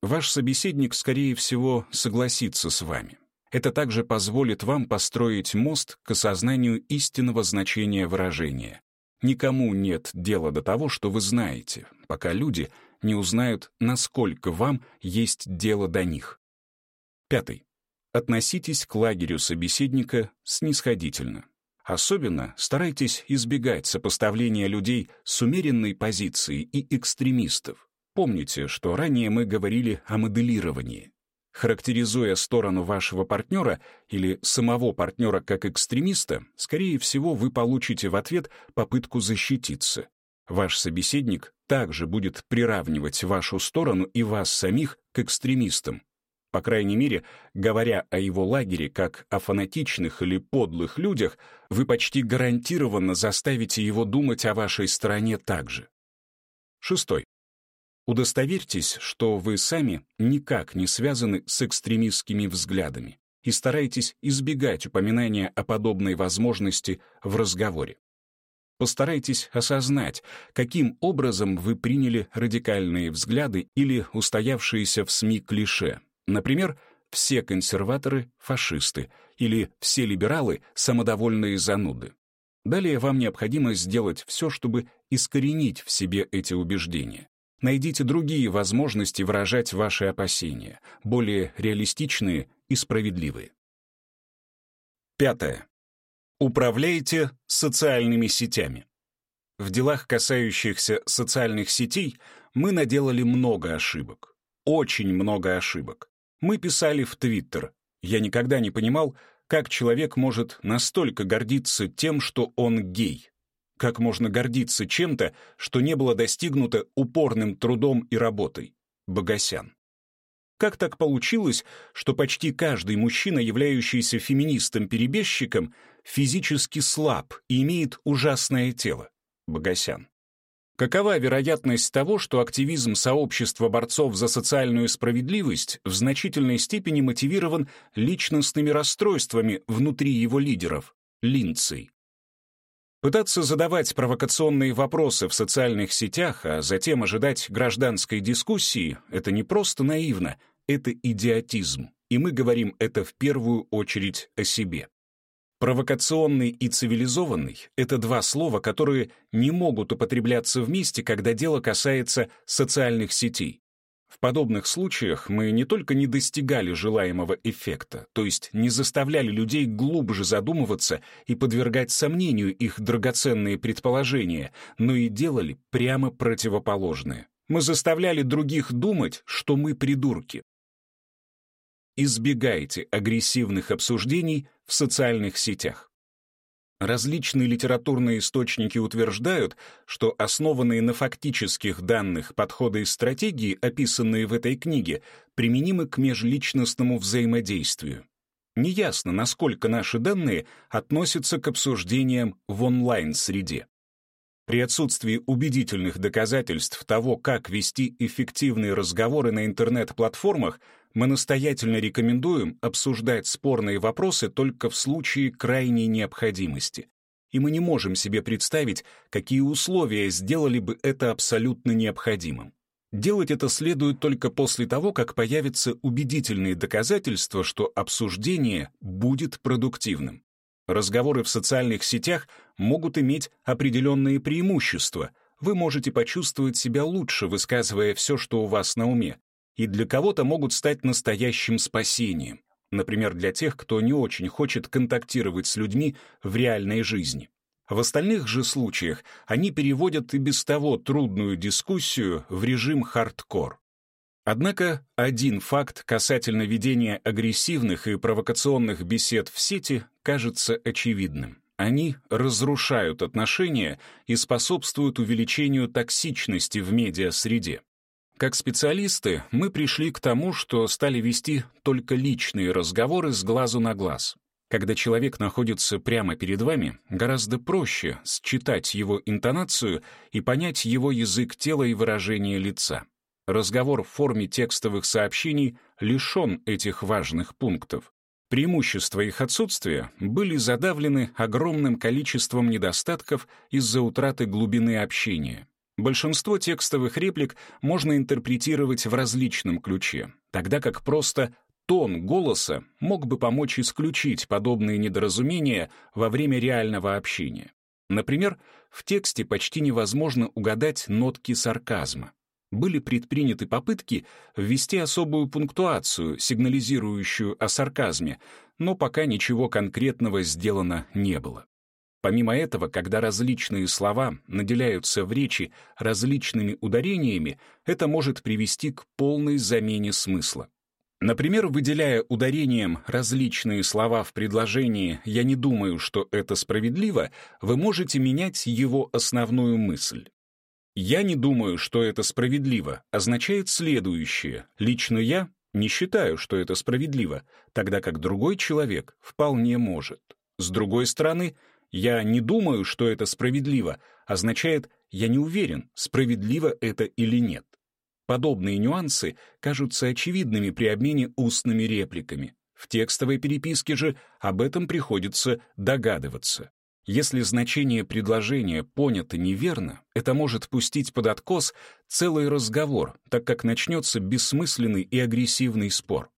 S1: Ваш собеседник, скорее всего, согласится с вами. Это также позволит вам построить мост к осознанию истинного значения выражения. Никому нет дела до того, что вы знаете, пока люди не узнают, насколько вам есть дело до них. Пятый. Относитесь к лагерю собеседника снисходительно. Особенно старайтесь избегать сопоставления людей с умеренной позицией и экстремистов. Помните, что ранее мы говорили о моделировании. Характеризуя сторону вашего партнера или самого партнера как экстремиста, скорее всего, вы получите в ответ попытку защититься. Ваш собеседник также будет приравнивать вашу сторону и вас самих к экстремистам. По крайней мере, говоря о его лагере как о фанатичных или подлых людях, вы почти гарантированно заставите его думать о вашей стороне также. Шестой. Удостоверьтесь, что вы сами никак не связаны с экстремистскими взглядами и старайтесь избегать упоминания о подобной возможности в разговоре. Постарайтесь осознать, каким образом вы приняли радикальные взгляды или устоявшиеся в СМИ клише. Например, «все консерваторы — фашисты» или «все либералы — самодовольные зануды». Далее вам необходимо сделать все, чтобы искоренить в себе эти убеждения. Найдите другие возможности выражать ваши опасения, более реалистичные и справедливые. Пятое. Управляйте социальными сетями. В делах, касающихся социальных сетей, мы наделали много ошибок. Очень много ошибок. Мы писали в Твиттер. Я никогда не понимал, как человек может настолько гордиться тем, что он гей. Как можно гордиться чем-то, что не было достигнуто упорным трудом и работой? Богосян. Как так получилось, что почти каждый мужчина, являющийся феминистом-перебежчиком, физически слаб и имеет ужасное тело? Богосян. Какова вероятность того, что активизм сообщества борцов за социальную справедливость в значительной степени мотивирован личностными расстройствами внутри его лидеров, линцей? Пытаться задавать провокационные вопросы в социальных сетях, а затем ожидать гражданской дискуссии — это не просто наивно, это идиотизм. И мы говорим это в первую очередь о себе. Провокационный и цивилизованный — это два слова, которые не могут употребляться вместе, когда дело касается социальных сетей. В подобных случаях мы не только не достигали желаемого эффекта, то есть не заставляли людей глубже задумываться и подвергать сомнению их драгоценные предположения, но и делали прямо противоположное. Мы заставляли других думать, что мы придурки. Избегайте агрессивных обсуждений в социальных сетях. Различные литературные источники утверждают, что основанные на фактических данных подходы и стратегии, описанные в этой книге, применимы к межличностному взаимодействию. Неясно, насколько наши данные относятся к обсуждениям в онлайн-среде. При отсутствии убедительных доказательств того, как вести эффективные разговоры на интернет-платформах, мы настоятельно рекомендуем обсуждать спорные вопросы только в случае крайней необходимости. И мы не можем себе представить, какие условия сделали бы это абсолютно необходимым. Делать это следует только после того, как появятся убедительные доказательства, что обсуждение будет продуктивным. Разговоры в социальных сетях могут иметь определенные преимущества. Вы можете почувствовать себя лучше, высказывая все, что у вас на уме, и для кого-то могут стать настоящим спасением, например, для тех, кто не очень хочет контактировать с людьми в реальной жизни. В остальных же случаях они переводят и без того трудную дискуссию в режим хардкор. Однако один факт касательно ведения агрессивных и провокационных бесед в сети кажется очевидным. Они разрушают отношения и способствуют увеличению токсичности в медиа-среде. Как специалисты мы пришли к тому, что стали вести только личные разговоры с глазу на глаз. Когда человек находится прямо перед вами, гораздо проще считать его интонацию и понять его язык тела и выражение лица. Разговор в форме текстовых сообщений лишен этих важных пунктов. Преимущества их отсутствия были задавлены огромным количеством недостатков из-за утраты глубины общения. Большинство текстовых реплик можно интерпретировать в различном ключе, тогда как просто тон голоса мог бы помочь исключить подобные недоразумения во время реального общения. Например, в тексте почти невозможно угадать нотки сарказма. Были предприняты попытки ввести особую пунктуацию, сигнализирующую о сарказме, но пока ничего конкретного сделано не было. Помимо этого, когда различные слова наделяются в речи различными ударениями, это может привести к полной замене смысла. Например, выделяя ударением различные слова в предложении «я не думаю, что это справедливо», вы можете менять его основную мысль. «Я не думаю, что это справедливо» означает следующее. Лично я не считаю, что это справедливо, тогда как другой человек вполне может. С другой стороны, «я не думаю, что это справедливо» означает «я не уверен, справедливо это или нет». Подобные нюансы кажутся очевидными при обмене устными репликами. В текстовой переписке же об этом приходится догадываться. Если значение предложения понято неверно, это может пустить под откос целый разговор, так как начнется бессмысленный и агрессивный спор.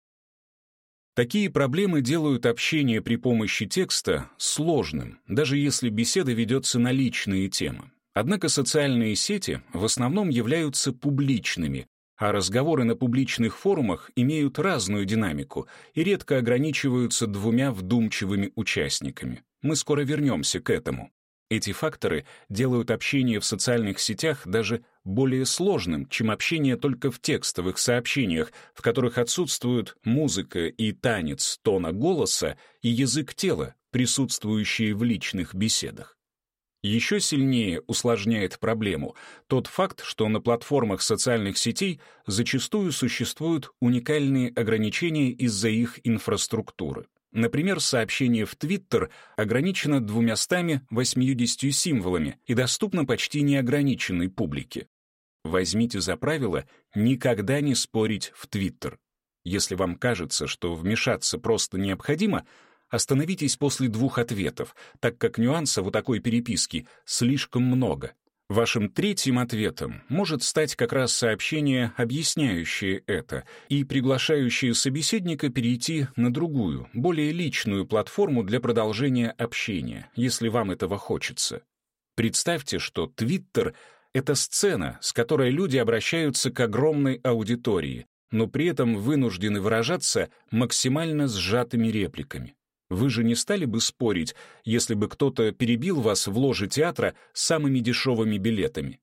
S1: Такие проблемы делают общение при помощи текста сложным, даже если беседа ведется на личные темы. Однако социальные сети в основном являются публичными, а разговоры на публичных форумах имеют разную динамику и редко ограничиваются двумя вдумчивыми участниками. Мы скоро вернемся к этому. Эти факторы делают общение в социальных сетях даже более сложным, чем общение только в текстовых сообщениях, в которых отсутствуют музыка и танец тона голоса и язык тела, присутствующие в личных беседах. Еще сильнее усложняет проблему тот факт, что на платформах социальных сетей зачастую существуют уникальные ограничения из-за их инфраструктуры. Например, сообщение в Твиттер ограничено 280 символами и доступно почти неограниченной публике. Возьмите за правило никогда не спорить в Твиттер. Если вам кажется, что вмешаться просто необходимо, остановитесь после двух ответов, так как нюансов у такой переписки слишком много. Вашим третьим ответом может стать как раз сообщение, объясняющее это и приглашающее собеседника перейти на другую, более личную платформу для продолжения общения, если вам этого хочется. Представьте, что Твиттер — это сцена, с которой люди обращаются к огромной аудитории, но при этом вынуждены выражаться максимально сжатыми репликами. Вы же не стали бы спорить, если бы кто-то перебил вас в ложе театра самыми дешевыми билетами.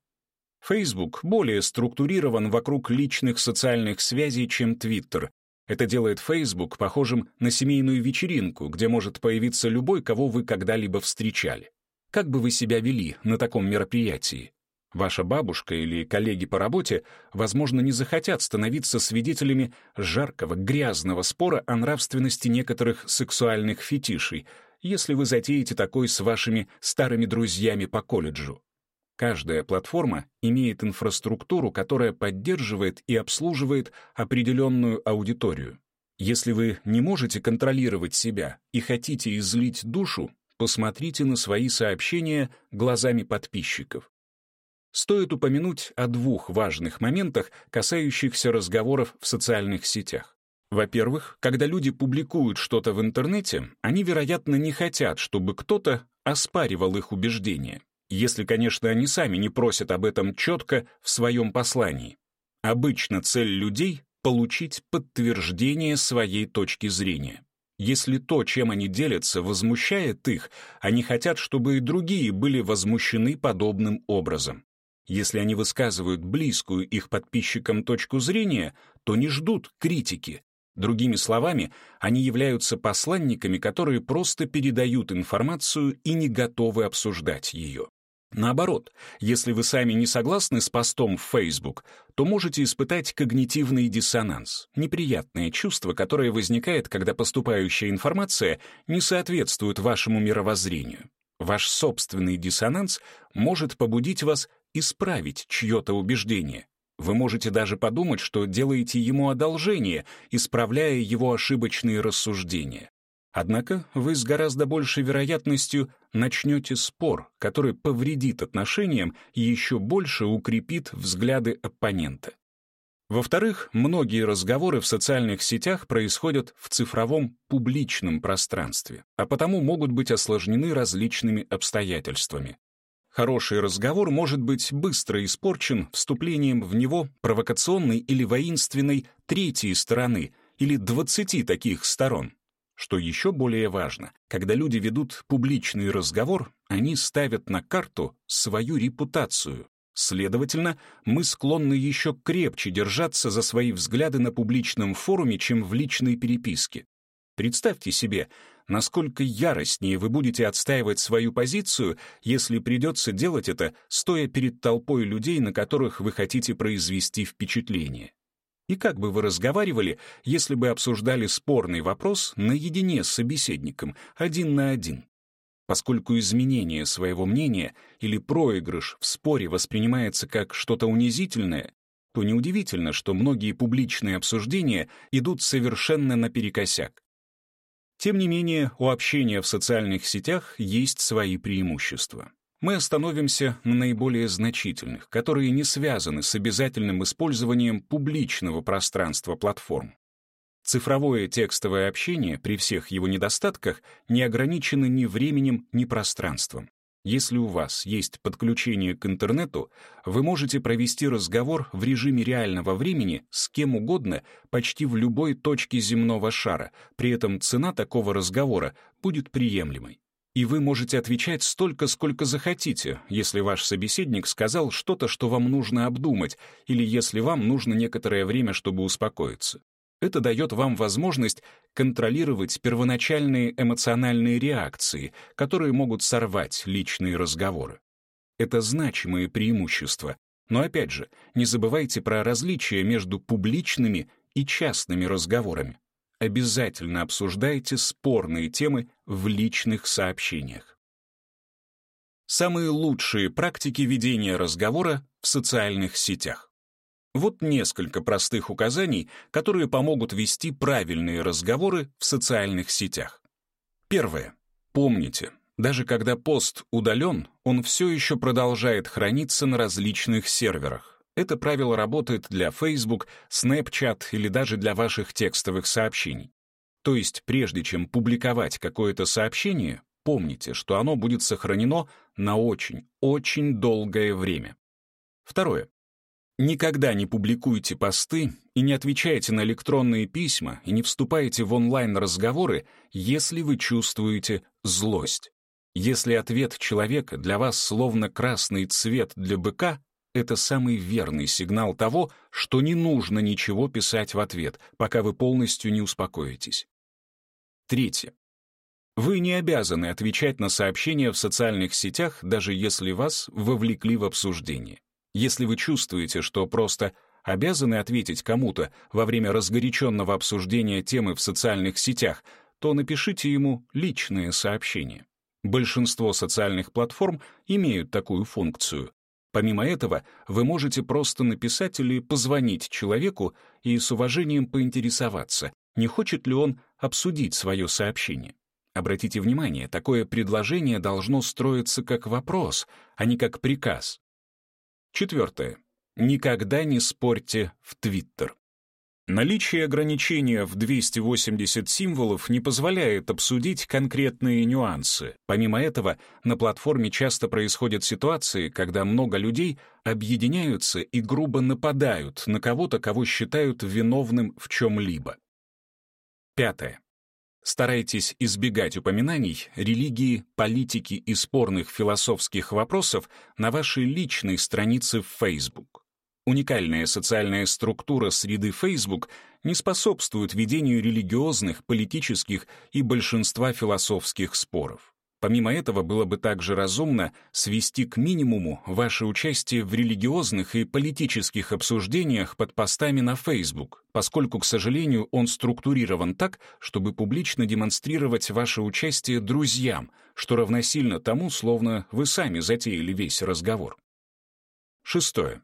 S1: Facebook более структурирован вокруг личных социальных связей, чем Twitter. Это делает Facebook похожим на семейную вечеринку, где может появиться любой, кого вы когда-либо встречали. Как бы вы себя вели на таком мероприятии? Ваша бабушка или коллеги по работе, возможно, не захотят становиться свидетелями жаркого, грязного спора о нравственности некоторых сексуальных фетишей, если вы затеете такой с вашими старыми друзьями по колледжу. Каждая платформа имеет инфраструктуру, которая поддерживает и обслуживает определенную аудиторию. Если вы не можете контролировать себя и хотите излить душу, посмотрите на свои сообщения глазами подписчиков стоит упомянуть о двух важных моментах, касающихся разговоров в социальных сетях. Во-первых, когда люди публикуют что-то в интернете, они, вероятно, не хотят, чтобы кто-то оспаривал их убеждения, если, конечно, они сами не просят об этом четко в своем послании. Обычно цель людей — получить подтверждение своей точки зрения. Если то, чем они делятся, возмущает их, они хотят, чтобы и другие были возмущены подобным образом. Если они высказывают близкую их подписчикам точку зрения, то не ждут критики. Другими словами, они являются посланниками, которые просто передают информацию и не готовы обсуждать ее. Наоборот, если вы сами не согласны с постом в Facebook, то можете испытать когнитивный диссонанс, неприятное чувство, которое возникает, когда поступающая информация не соответствует вашему мировоззрению. Ваш собственный диссонанс может побудить вас исправить чье-то убеждение. Вы можете даже подумать, что делаете ему одолжение, исправляя его ошибочные рассуждения. Однако вы с гораздо большей вероятностью начнете спор, который повредит отношениям и еще больше укрепит взгляды оппонента. Во-вторых, многие разговоры в социальных сетях происходят в цифровом публичном пространстве, а потому могут быть осложнены различными обстоятельствами. Хороший разговор может быть быстро испорчен вступлением в него провокационной или воинственной третьей стороны или двадцати таких сторон. Что еще более важно, когда люди ведут публичный разговор, они ставят на карту свою репутацию. Следовательно, мы склонны еще крепче держаться за свои взгляды на публичном форуме, чем в личной переписке. Представьте себе, насколько яростнее вы будете отстаивать свою позицию, если придется делать это, стоя перед толпой людей, на которых вы хотите произвести впечатление. И как бы вы разговаривали, если бы обсуждали спорный вопрос наедине с собеседником, один на один? Поскольку изменение своего мнения или проигрыш в споре воспринимается как что-то унизительное, то неудивительно, что многие публичные обсуждения идут совершенно наперекосяк. Тем не менее, у общения в социальных сетях есть свои преимущества. Мы остановимся на наиболее значительных, которые не связаны с обязательным использованием публичного пространства платформ. Цифровое текстовое общение при всех его недостатках не ограничено ни временем, ни пространством. Если у вас есть подключение к интернету, вы можете провести разговор в режиме реального времени с кем угодно почти в любой точке земного шара, при этом цена такого разговора будет приемлемой. И вы можете отвечать столько, сколько захотите, если ваш собеседник сказал что-то, что вам нужно обдумать, или если вам нужно некоторое время, чтобы успокоиться. Это дает вам возможность контролировать первоначальные эмоциональные реакции, которые могут сорвать личные разговоры. Это значимые преимущества. Но опять же, не забывайте про различия между публичными и частными разговорами. Обязательно обсуждайте спорные темы в личных сообщениях. Самые лучшие практики ведения разговора в социальных сетях. Вот несколько простых указаний, которые помогут вести правильные разговоры в социальных сетях. Первое. Помните, даже когда пост удален, он все еще продолжает храниться на различных серверах. Это правило работает для Facebook, Snapchat или даже для ваших текстовых сообщений. То есть, прежде чем публиковать какое-то сообщение, помните, что оно будет сохранено на очень, очень долгое время. Второе. Никогда не публикуйте посты и не отвечайте на электронные письма и не вступайте в онлайн-разговоры, если вы чувствуете злость. Если ответ человека для вас словно красный цвет для быка, это самый верный сигнал того, что не нужно ничего писать в ответ, пока вы полностью не успокоитесь. Третье. Вы не обязаны отвечать на сообщения в социальных сетях, даже если вас вовлекли в обсуждение. Если вы чувствуете, что просто обязаны ответить кому-то во время разгоряченного обсуждения темы в социальных сетях, то напишите ему личное сообщение. Большинство социальных платформ имеют такую функцию. Помимо этого, вы можете просто написать или позвонить человеку и с уважением поинтересоваться, не хочет ли он обсудить свое сообщение. Обратите внимание, такое предложение должно строиться как вопрос, а не как приказ. Четвертое. Никогда не спорьте в Твиттер. Наличие ограничения в 280 символов не позволяет обсудить конкретные нюансы. Помимо этого, на платформе часто происходят ситуации, когда много людей объединяются и грубо нападают на кого-то, кого считают виновным в чем-либо. Пятое. Старайтесь избегать упоминаний религии, политики и спорных философских вопросов на вашей личной странице в Facebook. Уникальная социальная структура среды Facebook не способствует ведению религиозных, политических и большинства философских споров. Помимо этого, было бы также разумно свести к минимуму ваше участие в религиозных и политических обсуждениях под постами на Facebook, поскольку, к сожалению, он структурирован так, чтобы публично демонстрировать ваше участие друзьям, что равносильно тому, словно вы сами затеяли весь разговор. Шестое.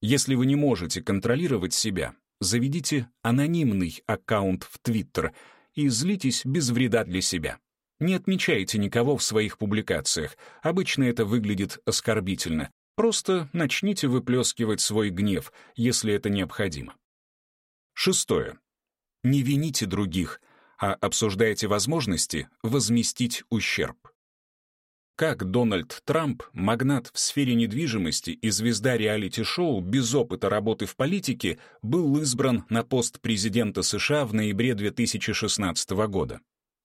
S1: Если вы не можете контролировать себя, заведите анонимный аккаунт в Twitter и злитесь без вреда для себя. Не отмечайте никого в своих публикациях. Обычно это выглядит оскорбительно. Просто начните выплескивать свой гнев, если это необходимо. Шестое. Не вините других, а обсуждайте возможности возместить ущерб. Как Дональд Трамп, магнат в сфере недвижимости и звезда реалити-шоу без опыта работы в политике, был избран на пост президента США в ноябре 2016 года.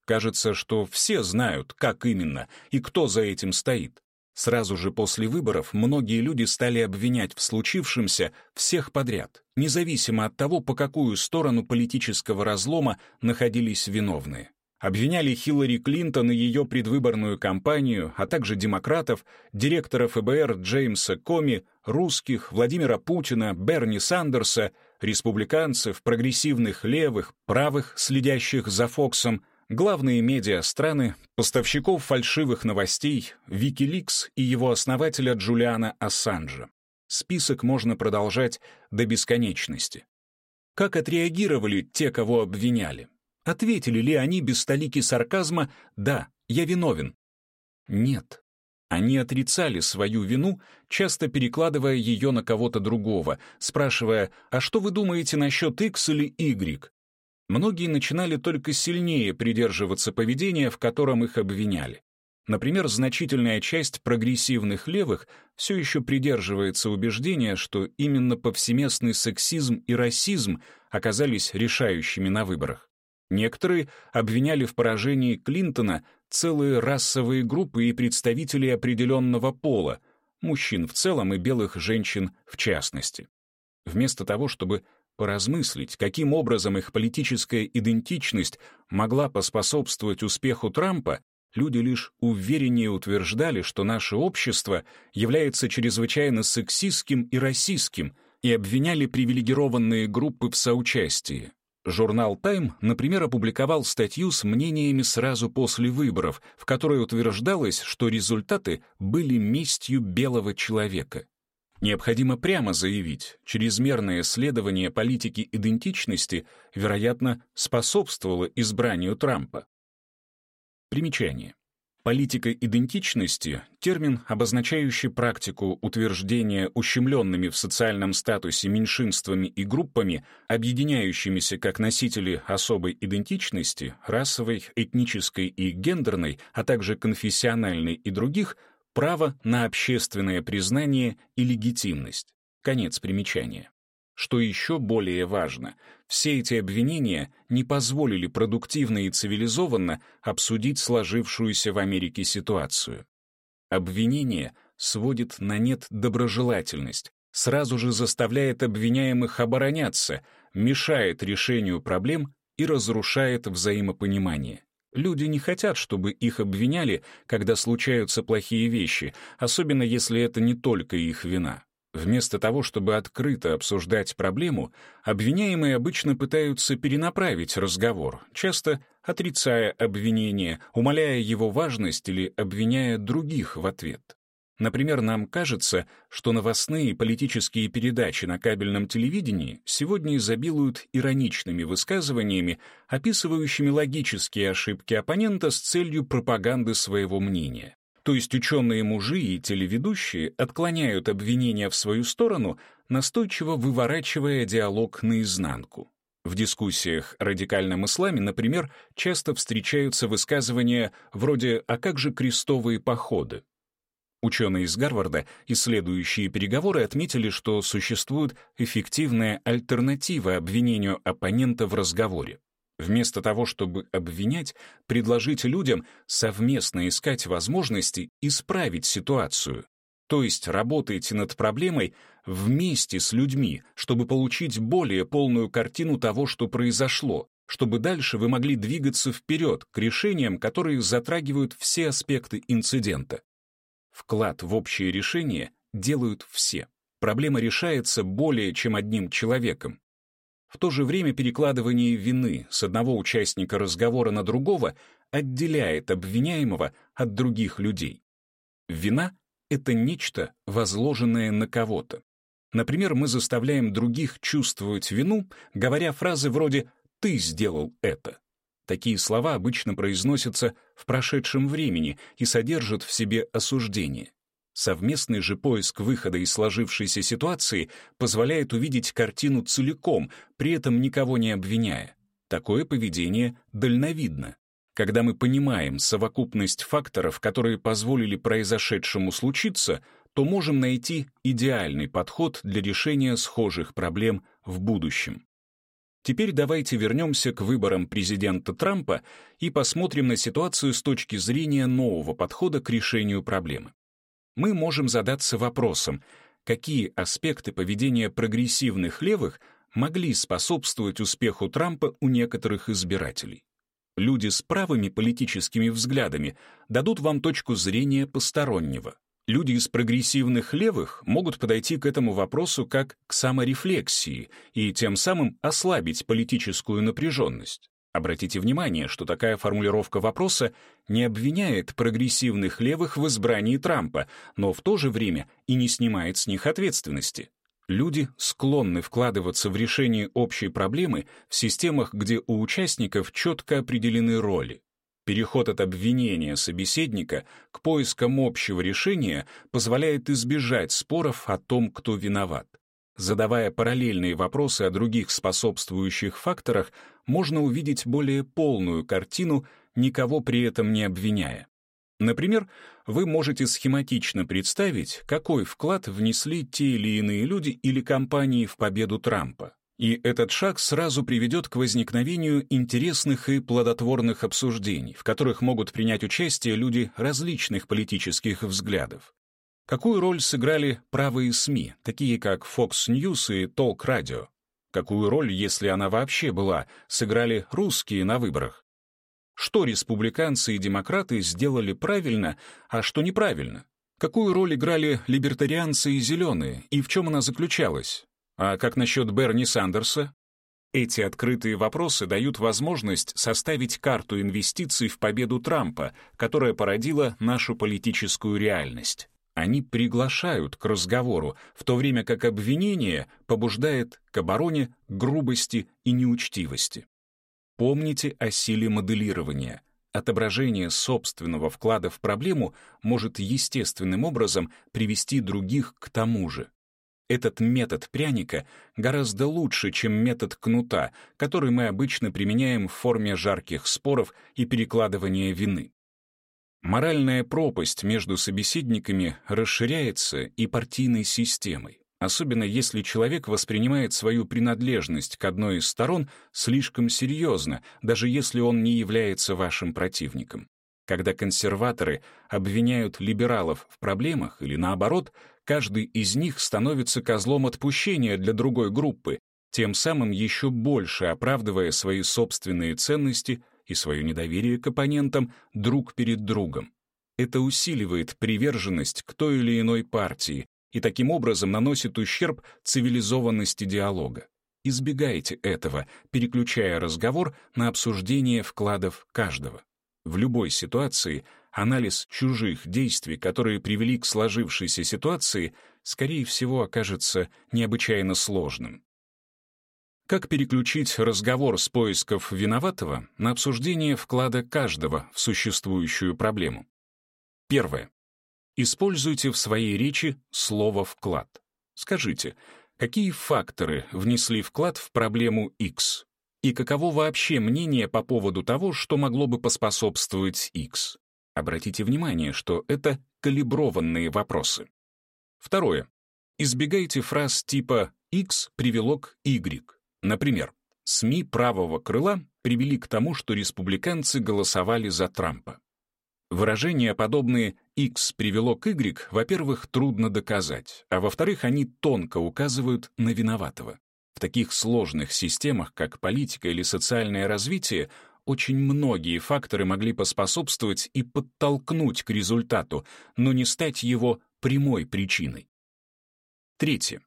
S1: Кажется, что все знают, как именно и кто за этим стоит. Сразу же после выборов многие люди стали обвинять в случившемся всех подряд, независимо от того, по какую сторону политического разлома находились виновные. Обвиняли Хиллари Клинтон и ее предвыборную кампанию, а также демократов, директора ФБР Джеймса Коми, русских, Владимира Путина, Берни Сандерса, республиканцев, прогрессивных левых, правых, следящих за Фоксом, главные медиа страны, поставщиков фальшивых новостей, Wikileaks и его основателя Джулиана Ассанжа. Список можно продолжать до бесконечности. Как отреагировали те, кого обвиняли? Ответили ли они без столики сарказма «да, я виновен»? Нет. Они отрицали свою вину, часто перекладывая ее на кого-то другого, спрашивая «а что вы думаете насчет X или Y?» Многие начинали только сильнее придерживаться поведения, в котором их обвиняли. Например, значительная часть прогрессивных левых все еще придерживается убеждения, что именно повсеместный сексизм и расизм оказались решающими на выборах. Некоторые обвиняли в поражении Клинтона целые расовые группы и представителей определенного пола, мужчин в целом и белых женщин в частности. Вместо того, чтобы поразмыслить, каким образом их политическая идентичность могла поспособствовать успеху Трампа, люди лишь увереннее утверждали, что наше общество является чрезвычайно сексистским и расистским, и обвиняли привилегированные группы в соучастии. Журнал «Тайм», например, опубликовал статью с мнениями сразу после выборов, в которой утверждалось, что результаты были местью белого человека. Необходимо прямо заявить, чрезмерное следование политики идентичности, вероятно, способствовало избранию Трампа. Примечание. Политика идентичности — термин, обозначающий практику утверждения ущемленными в социальном статусе меньшинствами и группами, объединяющимися как носители особой идентичности, расовой, этнической и гендерной, а также конфессиональной и других, право на общественное признание и легитимность. Конец примечания. Что еще более важно, все эти обвинения не позволили продуктивно и цивилизованно обсудить сложившуюся в Америке ситуацию. Обвинение сводит на нет доброжелательность, сразу же заставляет обвиняемых обороняться, мешает решению проблем и разрушает взаимопонимание. Люди не хотят, чтобы их обвиняли, когда случаются плохие вещи, особенно если это не только их вина. Вместо того, чтобы открыто обсуждать проблему, обвиняемые обычно пытаются перенаправить разговор, часто отрицая обвинение, умаляя его важность или обвиняя других в ответ. Например, нам кажется, что новостные политические передачи на кабельном телевидении сегодня изобилуют ироничными высказываниями, описывающими логические ошибки оппонента с целью пропаганды своего мнения. То есть ученые-мужи и телеведущие отклоняют обвинения в свою сторону, настойчиво выворачивая диалог наизнанку. В дискуссиях о радикальном исламе, например, часто встречаются высказывания вроде «а как же крестовые походы?». Ученые из Гарварда, исследующие переговоры, отметили, что существует эффективная альтернатива обвинению оппонента в разговоре. Вместо того, чтобы обвинять, предложите людям совместно искать возможности исправить ситуацию. То есть работайте над проблемой вместе с людьми, чтобы получить более полную картину того, что произошло, чтобы дальше вы могли двигаться вперед к решениям, которые затрагивают все аспекты инцидента. Вклад в общее решение делают все. Проблема решается более чем одним человеком. В то же время перекладывание вины с одного участника разговора на другого отделяет обвиняемого от других людей. Вина — это нечто, возложенное на кого-то. Например, мы заставляем других чувствовать вину, говоря фразы вроде «ты сделал это». Такие слова обычно произносятся в прошедшем времени и содержат в себе осуждение. Совместный же поиск выхода из сложившейся ситуации позволяет увидеть картину целиком, при этом никого не обвиняя. Такое поведение дальновидно. Когда мы понимаем совокупность факторов, которые позволили произошедшему случиться, то можем найти идеальный подход для решения схожих проблем в будущем. Теперь давайте вернемся к выборам президента Трампа и посмотрим на ситуацию с точки зрения нового подхода к решению проблемы. мы можем задаться вопросом, какие аспекты поведения прогрессивных левых могли способствовать успеху Трампа у некоторых избирателей. Люди с правыми политическими взглядами дадут вам точку зрения постороннего. Люди из прогрессивных левых могут подойти к этому вопросу как к саморефлексии и тем самым ослабить политическую напряженность. Обратите внимание, что такая формулировка вопроса не обвиняет прогрессивных левых в избрании Трампа, но в то же время и не снимает с них ответственности. Люди склонны вкладываться в решение общей проблемы в системах, где у участников четко определены роли. Переход от обвинения собеседника к поискам общего решения позволяет избежать споров о том, кто виноват. Задавая параллельные вопросы о других способствующих факторах, можно увидеть более полную картину, никого при этом не обвиняя. Например, вы можете схематично представить, какой вклад внесли те или иные люди или компании в победу Трампа. И этот шаг сразу приведет к возникновению интересных и плодотворных обсуждений, в которых могут принять участие люди различных политических взглядов. Какую роль сыграли правые СМИ, такие как Fox News и Talk Radio? Какую роль, если она вообще была, сыграли русские на выборах? Что республиканцы и демократы сделали правильно, а что неправильно? Какую роль играли либертарианцы и зеленые, и в чем она заключалась? А как насчет Берни Сандерса? Эти открытые вопросы дают возможность составить карту инвестиций в победу Трампа, которая породила нашу политическую реальность. Они приглашают к разговору, в то время как обвинение побуждает к обороне, грубости и неучтивости. Помните о силе моделирования. Отображение собственного вклада в проблему может естественным образом привести других к тому же. Этот метод пряника гораздо лучше, чем метод кнута, который мы обычно применяем в форме жарких споров и перекладывания вины. Моральная пропасть между собеседниками расширяется и партийной системой особенно если человек воспринимает свою принадлежность к одной из сторон слишком серьезно, даже если он не является вашим противником. Когда консерваторы обвиняют либералов в проблемах или наоборот, каждый из них становится козлом отпущения для другой группы, тем самым еще больше оправдывая свои собственные ценности и свое недоверие к оппонентам друг перед другом. Это усиливает приверженность к той или иной партии, и таким образом наносит ущерб цивилизованности диалога. Избегайте этого, переключая разговор на обсуждение вкладов каждого. В любой ситуации анализ чужих действий, которые привели к сложившейся ситуации, скорее всего окажется необычайно сложным. Как переключить разговор с поисков виноватого на обсуждение вклада каждого в существующую проблему? Первое. Используйте в своей речи слово «вклад». Скажите, какие факторы внесли вклад в проблему X? И каково вообще мнение по поводу того, что могло бы поспособствовать X? Обратите внимание, что это калиброванные вопросы. Второе. Избегайте фраз типа X привело к Y. Например, СМИ правого крыла привели к тому, что республиканцы голосовали за Трампа. Выражения, подобные X привело к Y, во-первых, трудно доказать, а во-вторых, они тонко указывают на виноватого. В таких сложных системах, как политика или социальное развитие, очень многие факторы могли поспособствовать и подтолкнуть к результату, но не стать его прямой причиной. Третье.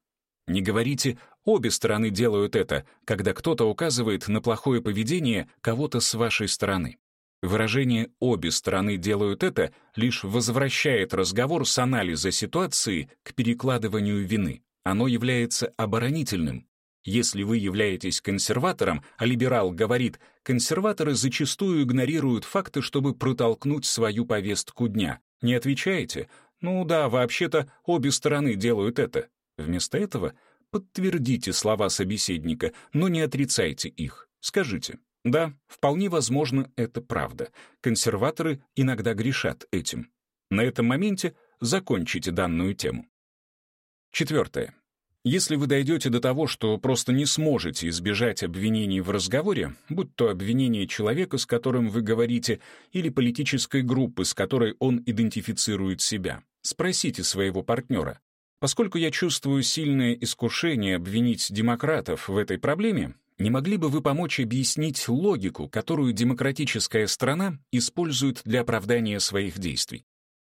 S1: Не говорите «обе стороны делают это», когда кто-то указывает на плохое поведение кого-то с вашей стороны. Выражение «обе стороны делают это» лишь возвращает разговор с анализа ситуации к перекладыванию вины. Оно является оборонительным. Если вы являетесь консерватором, а либерал говорит, консерваторы зачастую игнорируют факты, чтобы протолкнуть свою повестку дня. Не отвечаете? Ну да, вообще-то обе стороны делают это. Вместо этого подтвердите слова собеседника, но не отрицайте их. Скажите, да, вполне возможно, это правда. Консерваторы иногда грешат этим. На этом моменте закончите данную тему. Четвертое. Если вы дойдете до того, что просто не сможете избежать обвинений в разговоре, будь то обвинение человека, с которым вы говорите, или политической группы, с которой он идентифицирует себя, спросите своего партнера, поскольку я чувствую сильное искушение обвинить демократов в этой проблеме, не могли бы вы помочь объяснить логику, которую демократическая страна использует для оправдания своих действий?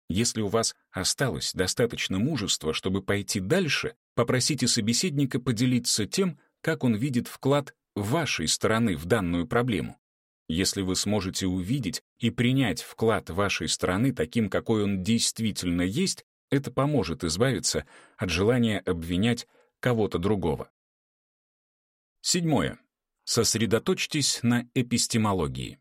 S1: Если у вас осталось достаточно мужества, чтобы пойти дальше, попросите собеседника поделиться тем, как он видит вклад вашей стороны в данную проблему. Если вы сможете увидеть и принять вклад вашей стороны таким, какой он действительно есть, это поможет избавиться от желания обвинять кого-то другого. Седьмое. Сосредоточьтесь на эпистемологии.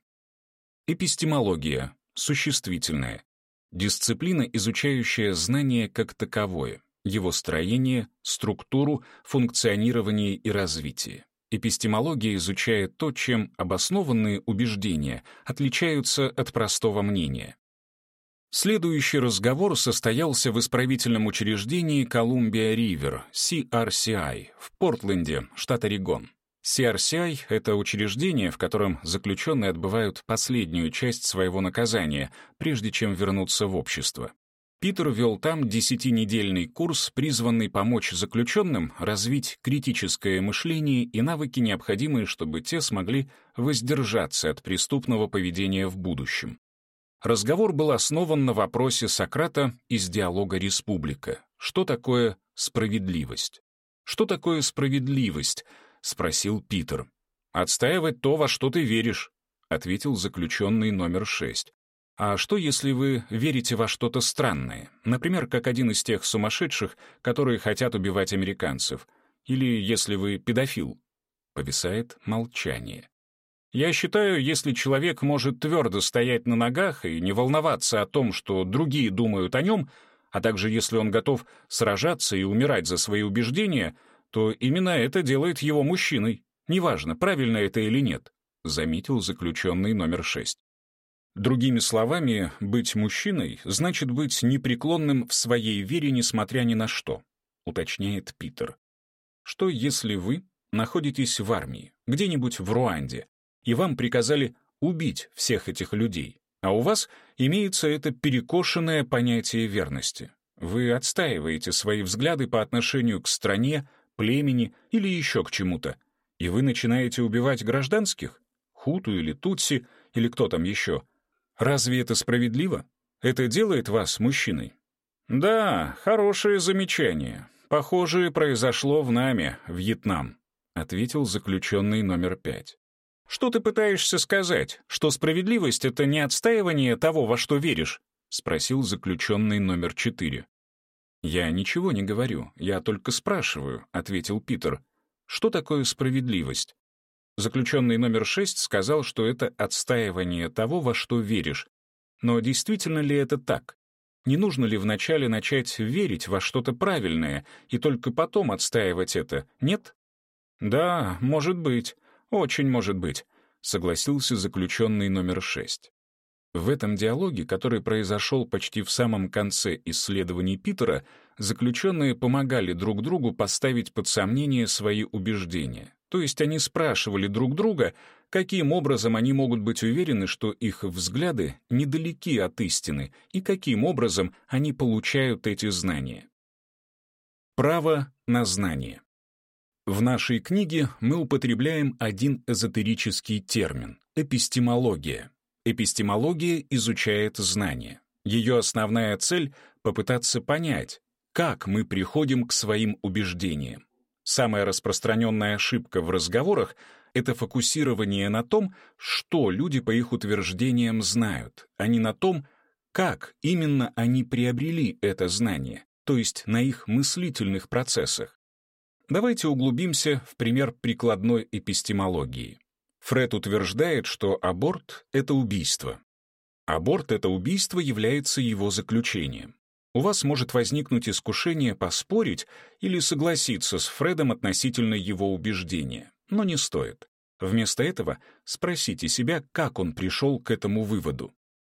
S1: Эпистемология — существительное, Дисциплина, изучающая знание как таковое, его строение, структуру, функционирование и развитие. Эпистемология изучает то, чем обоснованные убеждения отличаются от простого мнения. Следующий разговор состоялся в исправительном учреждении Columbia River, CRCI, в Портленде, штат Орегон. CRCI — это учреждение, в котором заключенные отбывают последнюю часть своего наказания, прежде чем вернуться в общество. Питер вел там десятинедельный курс, призванный помочь заключенным развить критическое мышление и навыки, необходимые, чтобы те смогли воздержаться от преступного поведения в будущем. Разговор был основан на вопросе Сократа из диалога «Республика». Что такое справедливость? Что такое справедливость —— спросил Питер. «Отстаивать то, во что ты веришь», — ответил заключенный номер шесть. «А что, если вы верите во что-то странное? Например, как один из тех сумасшедших, которые хотят убивать американцев? Или если вы педофил?» Повисает молчание. «Я считаю, если человек может твердо стоять на ногах и не волноваться о том, что другие думают о нем, а также если он готов сражаться и умирать за свои убеждения — то именно это делает его мужчиной. Неважно, правильно это или нет», — заметил заключенный номер шесть. Другими словами, быть мужчиной значит быть непреклонным в своей вере, несмотря ни на что, уточняет Питер. Что если вы находитесь в армии, где-нибудь в Руанде, и вам приказали убить всех этих людей, а у вас имеется это перекошенное понятие верности? Вы отстаиваете свои взгляды по отношению к стране, племени или еще к чему-то, и вы начинаете убивать гражданских, хуту или тутси, или кто там еще. Разве это справедливо? Это делает вас мужчиной? Да, хорошее замечание. Похоже, произошло в нами, Вьетнам, ответил заключенный номер пять. Что ты пытаешься сказать? Что справедливость — это не отстаивание того, во что веришь? — спросил заключенный номер четыре. «Я ничего не говорю, я только спрашиваю», — ответил Питер. «Что такое справедливость?» Заключенный номер шесть сказал, что это отстаивание того, во что веришь. Но действительно ли это так? Не нужно ли вначале начать верить во что-то правильное и только потом отстаивать это, нет? «Да, может быть, очень может быть», — согласился заключенный номер шесть. В этом диалоге, который произошел почти в самом конце исследований Питера, заключенные помогали друг другу поставить под сомнение свои убеждения. То есть они спрашивали друг друга, каким образом они могут быть уверены, что их взгляды недалеки от истины, и каким образом они получают эти знания. Право на знание. В нашей книге мы употребляем один эзотерический термин — эпистемология. Эпистемология изучает знания. Ее основная цель — попытаться понять, как мы приходим к своим убеждениям. Самая распространенная ошибка в разговорах — это фокусирование на том, что люди по их утверждениям знают, а не на том, как именно они приобрели это знание, то есть на их мыслительных процессах. Давайте углубимся в пример прикладной эпистемологии. Фред утверждает, что аборт — это убийство. Аборт — это убийство является его заключением. У вас может возникнуть искушение поспорить или согласиться с Фредом относительно его убеждения, но не стоит. Вместо этого спросите себя, как он пришел к этому выводу.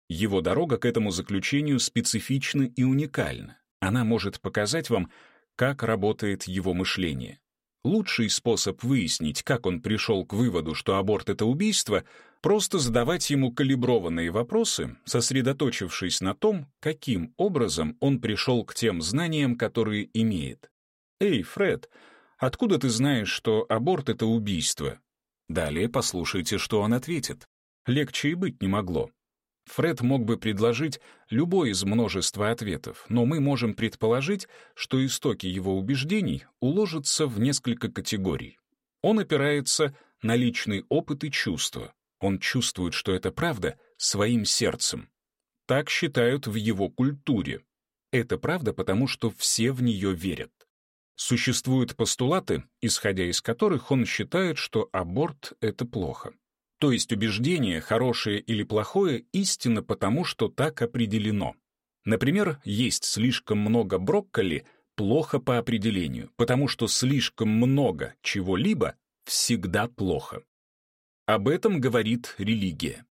S1: Его дорога к этому заключению специфична и уникальна. Она может показать вам, как работает его мышление. Лучший способ выяснить, как он пришел к выводу, что аборт — это убийство, просто задавать ему калиброванные вопросы, сосредоточившись на том, каким образом он пришел к тем знаниям, которые имеет. «Эй, Фред, откуда ты знаешь, что аборт — это убийство?» Далее послушайте, что он ответит. Легче и быть не могло. Фред мог бы предложить любой из множества ответов, но мы можем предположить, что истоки его убеждений уложатся в несколько категорий. Он опирается на личный опыт и чувства. Он чувствует, что это правда, своим сердцем. Так считают в его культуре. Это правда, потому что все в нее верят. Существуют постулаты, исходя из которых он считает, что аборт — это плохо. То есть убеждение, хорошее или плохое, истинно потому, что так определено. Например, есть слишком много брокколи плохо по определению, потому что слишком много чего-либо всегда плохо. Об этом говорит религия.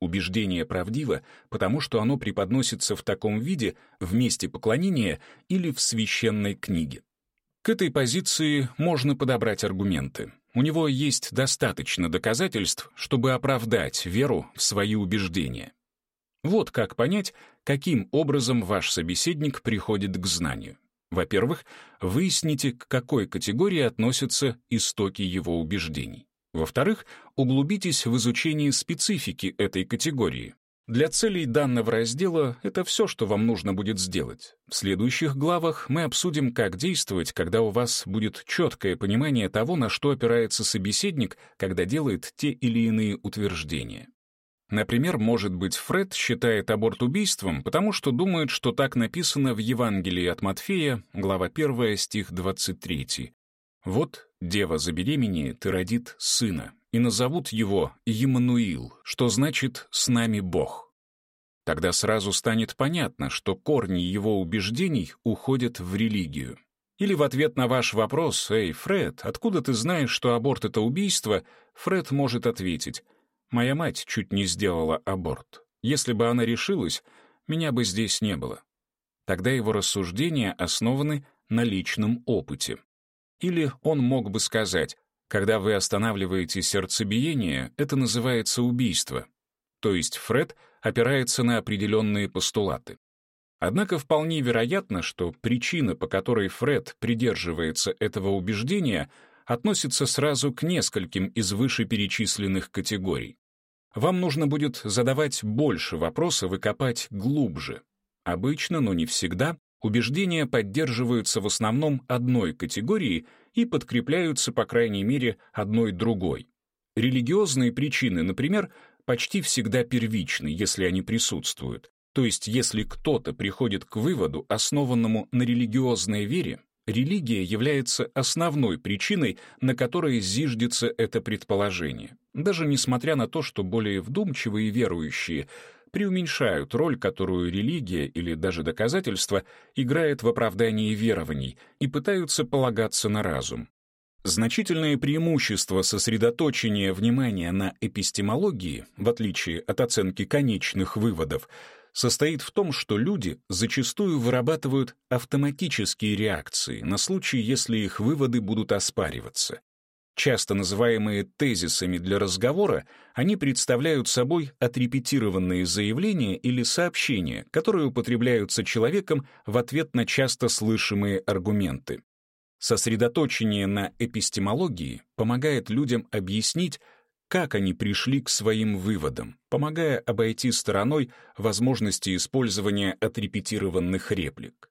S1: Убеждение правдиво, потому что оно преподносится в таком виде в месте поклонения или в священной книге. К этой позиции можно подобрать аргументы. У него есть достаточно доказательств, чтобы оправдать веру в свои убеждения. Вот как понять, каким образом ваш собеседник приходит к знанию. Во-первых, выясните, к какой категории относятся истоки его убеждений. Во-вторых, углубитесь в изучение специфики этой категории. Для целей данного раздела это все, что вам нужно будет сделать. В следующих главах мы обсудим, как действовать, когда у вас будет четкое понимание того, на что опирается собеседник, когда делает те или иные утверждения. Например, может быть, Фред считает аборт убийством, потому что думает, что так написано в Евангелии от Матфея, глава 1, стих 23. «Вот дева забеременеет и родит сына, и назовут его Емануил, что значит «с нами Бог». Тогда сразу станет понятно, что корни его убеждений уходят в религию. Или в ответ на ваш вопрос «Эй, Фред, откуда ты знаешь, что аборт — это убийство?» Фред может ответить «Моя мать чуть не сделала аборт. Если бы она решилась, меня бы здесь не было». Тогда его рассуждения основаны на личном опыте. Или он мог бы сказать когда вы останавливаете сердцебиение, это называется убийство. То есть Фред опирается на определенные постулаты. Однако вполне вероятно, что причина, по которой Фред придерживается этого убеждения, относится сразу к нескольким из вышеперечисленных категорий. Вам нужно будет задавать больше вопросов и копать глубже. Обычно, но не всегда, убеждения поддерживаются в основном одной категорией и подкрепляются, по крайней мере, одной другой. Религиозные причины, например, почти всегда первичны, если они присутствуют. То есть, если кто-то приходит к выводу, основанному на религиозной вере, религия является основной причиной, на которой зиждется это предположение. Даже несмотря на то, что более вдумчивые верующие преуменьшают роль, которую религия или даже доказательство играет в оправдании верований и пытаются полагаться на разум. Значительное преимущество сосредоточения внимания на эпистемологии, в отличие от оценки конечных выводов, состоит в том, что люди зачастую вырабатывают автоматические реакции на случай, если их выводы будут оспариваться. Часто называемые тезисами для разговора, они представляют собой отрепетированные заявления или сообщения, которые употребляются человеком в ответ на часто слышимые аргументы. Сосредоточение на эпистемологии помогает людям объяснить, как они пришли к своим выводам, помогая обойти стороной возможности использования отрепетированных реплик.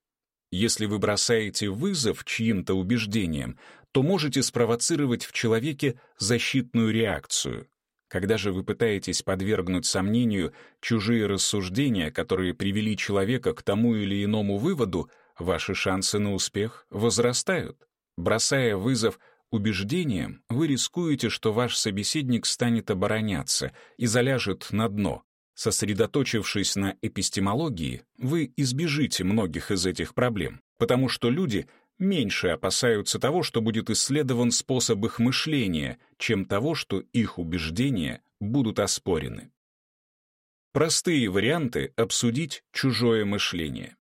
S1: Если вы бросаете вызов чьим-то убеждениям, то можете спровоцировать в человеке защитную реакцию. Когда же вы пытаетесь подвергнуть сомнению чужие рассуждения, которые привели человека к тому или иному выводу, ваши шансы на успех возрастают. Бросая вызов убеждениям, вы рискуете, что ваш собеседник станет обороняться и заляжет на дно. Сосредоточившись на эпистемологии, вы избежите многих из этих проблем, потому что люди меньше опасаются того, что будет исследован способ их мышления, чем того, что их убеждения будут оспорены. Простые варианты обсудить чужое мышление.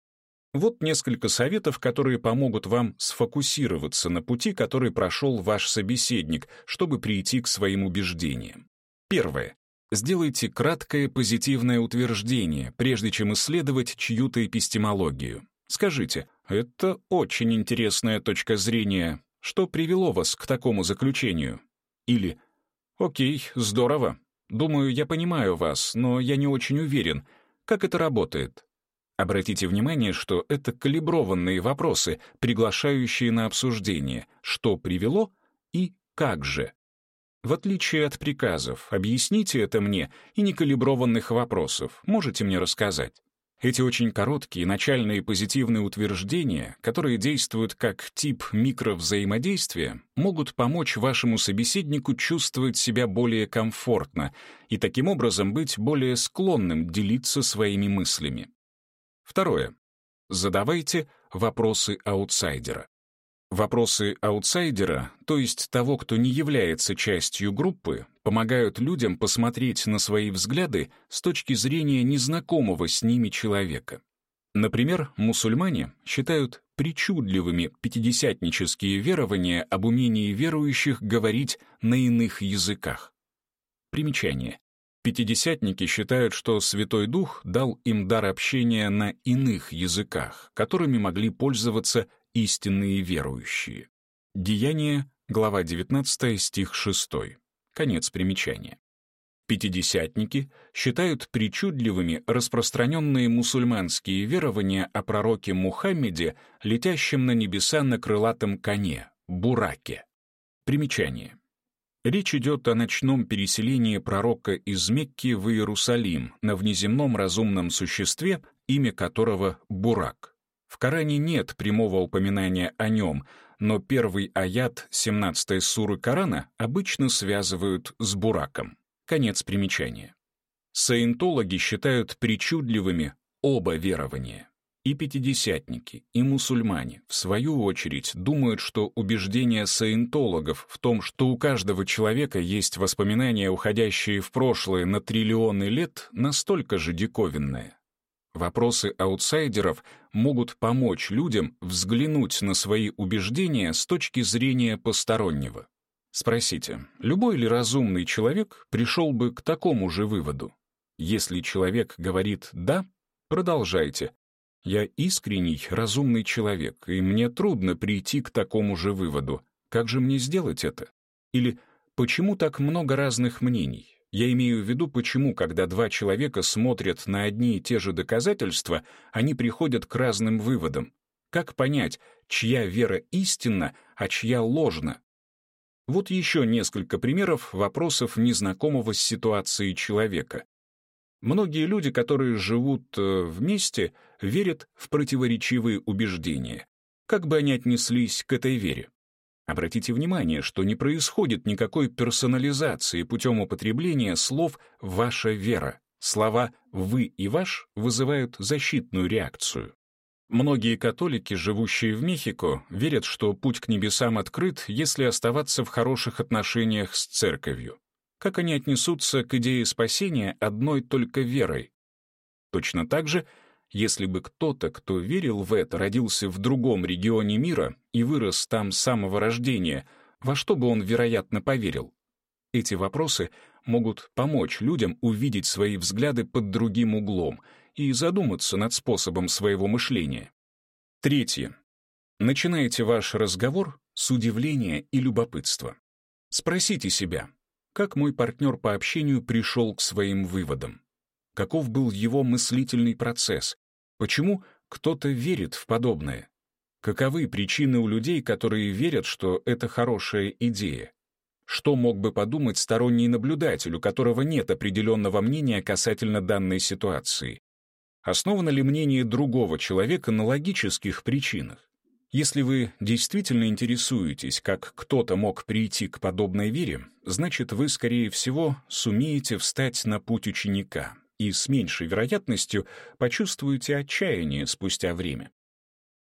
S1: Вот несколько советов, которые помогут вам сфокусироваться на пути, который прошел ваш собеседник, чтобы прийти к своим убеждениям. Первое. Сделайте краткое позитивное утверждение, прежде чем исследовать чью-то эпистемологию. Скажите, это очень интересная точка зрения. Что привело вас к такому заключению? Или «Окей, здорово. Думаю, я понимаю вас, но я не очень уверен. Как это работает?» Обратите внимание, что это калиброванные вопросы, приглашающие на обсуждение, что привело и как же. В отличие от приказов, объясните это мне и некалиброванных вопросов, можете мне рассказать. Эти очень короткие начальные позитивные утверждения, которые действуют как тип микровзаимодействия, могут помочь вашему собеседнику чувствовать себя более комфортно и таким образом быть более склонным делиться своими мыслями. Второе. Задавайте вопросы аутсайдера. Вопросы аутсайдера, то есть того, кто не является частью группы, помогают людям посмотреть на свои взгляды с точки зрения незнакомого с ними человека. Например, мусульмане считают причудливыми пятидесятнические верования об умении верующих говорить на иных языках. Примечание. Пятидесятники считают, что Святой Дух дал им дар общения на иных языках, которыми могли пользоваться истинные верующие. Деяние, глава 19, стих 6. Конец примечания. Пятидесятники считают причудливыми распространенные мусульманские верования о пророке Мухаммеде, летящем на небеса на крылатом коне, бураке. Примечание. Речь идет о ночном переселении пророка из Мекки в Иерусалим на внеземном разумном существе, имя которого Бурак. В Коране нет прямого упоминания о нем, но первый аят 17 суры Корана обычно связывают с Бураком. Конец примечания. Саентологи считают причудливыми оба верования. И пятидесятники, и мусульмане, в свою очередь, думают, что убеждение саентологов в том, что у каждого человека есть воспоминания, уходящие в прошлое на триллионы лет, настолько же диковинное. Вопросы аутсайдеров могут помочь людям взглянуть на свои убеждения с точки зрения постороннего. Спросите, любой ли разумный человек пришел бы к такому же выводу? Если человек говорит «да», продолжайте, я искренний, разумный человек, и мне трудно прийти к такому же выводу. Как же мне сделать это? Или почему так много разных мнений? Я имею в виду, почему, когда два человека смотрят на одни и те же доказательства, они приходят к разным выводам. Как понять, чья вера истинна, а чья ложна? Вот еще несколько примеров вопросов незнакомого с ситуацией человека. Многие люди, которые живут э, вместе, верят в противоречивые убеждения. Как бы они отнеслись к этой вере? Обратите внимание, что не происходит никакой персонализации путем употребления слов «ваша вера». Слова «вы» и «ваш» вызывают защитную реакцию. Многие католики, живущие в Мехико, верят, что путь к небесам открыт, если оставаться в хороших отношениях с церковью как они отнесутся к идее спасения одной только верой. Точно так же, если бы кто-то, кто верил в это, родился в другом регионе мира и вырос там с самого рождения, во что бы он, вероятно, поверил? Эти вопросы могут помочь людям увидеть свои взгляды под другим углом и задуматься над способом своего мышления. Третье. Начинайте ваш разговор с удивления и любопытства. Спросите себя, как мой партнер по общению пришел к своим выводам. Каков был его мыслительный процесс? Почему кто-то верит в подобное? Каковы причины у людей, которые верят, что это хорошая идея? Что мог бы подумать сторонний наблюдатель, у которого нет определенного мнения касательно данной ситуации? Основано ли мнение другого человека на логических причинах? Если вы действительно интересуетесь, как кто-то мог прийти к подобной вере, значит, вы, скорее всего, сумеете встать на путь ученика и с меньшей вероятностью почувствуете отчаяние спустя время.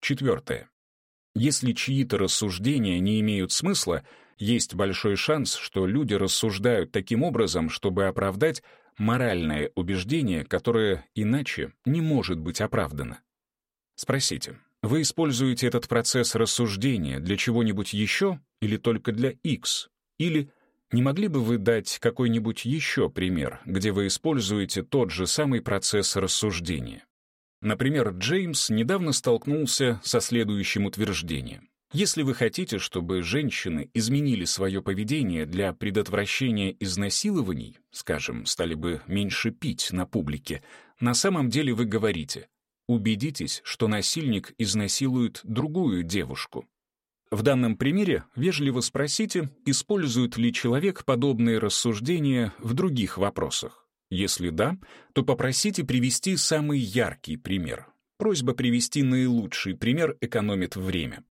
S1: Четвертое. Если чьи-то рассуждения не имеют смысла, есть большой шанс, что люди рассуждают таким образом, чтобы оправдать моральное убеждение, которое иначе не может быть оправдано. Спросите, вы используете этот процесс рассуждения для чего-нибудь еще или только для X? Или не могли бы вы дать какой-нибудь еще пример, где вы используете тот же самый процесс рассуждения? Например, Джеймс недавно столкнулся со следующим утверждением. Если вы хотите, чтобы женщины изменили свое поведение для предотвращения изнасилований, скажем, стали бы меньше пить на публике, на самом деле вы говорите «убедитесь, что насильник изнасилует другую девушку». В данном примере вежливо спросите, использует ли человек подобные рассуждения в других вопросах. Если да, то попросите привести самый яркий пример. Просьба привести наилучший пример экономит время.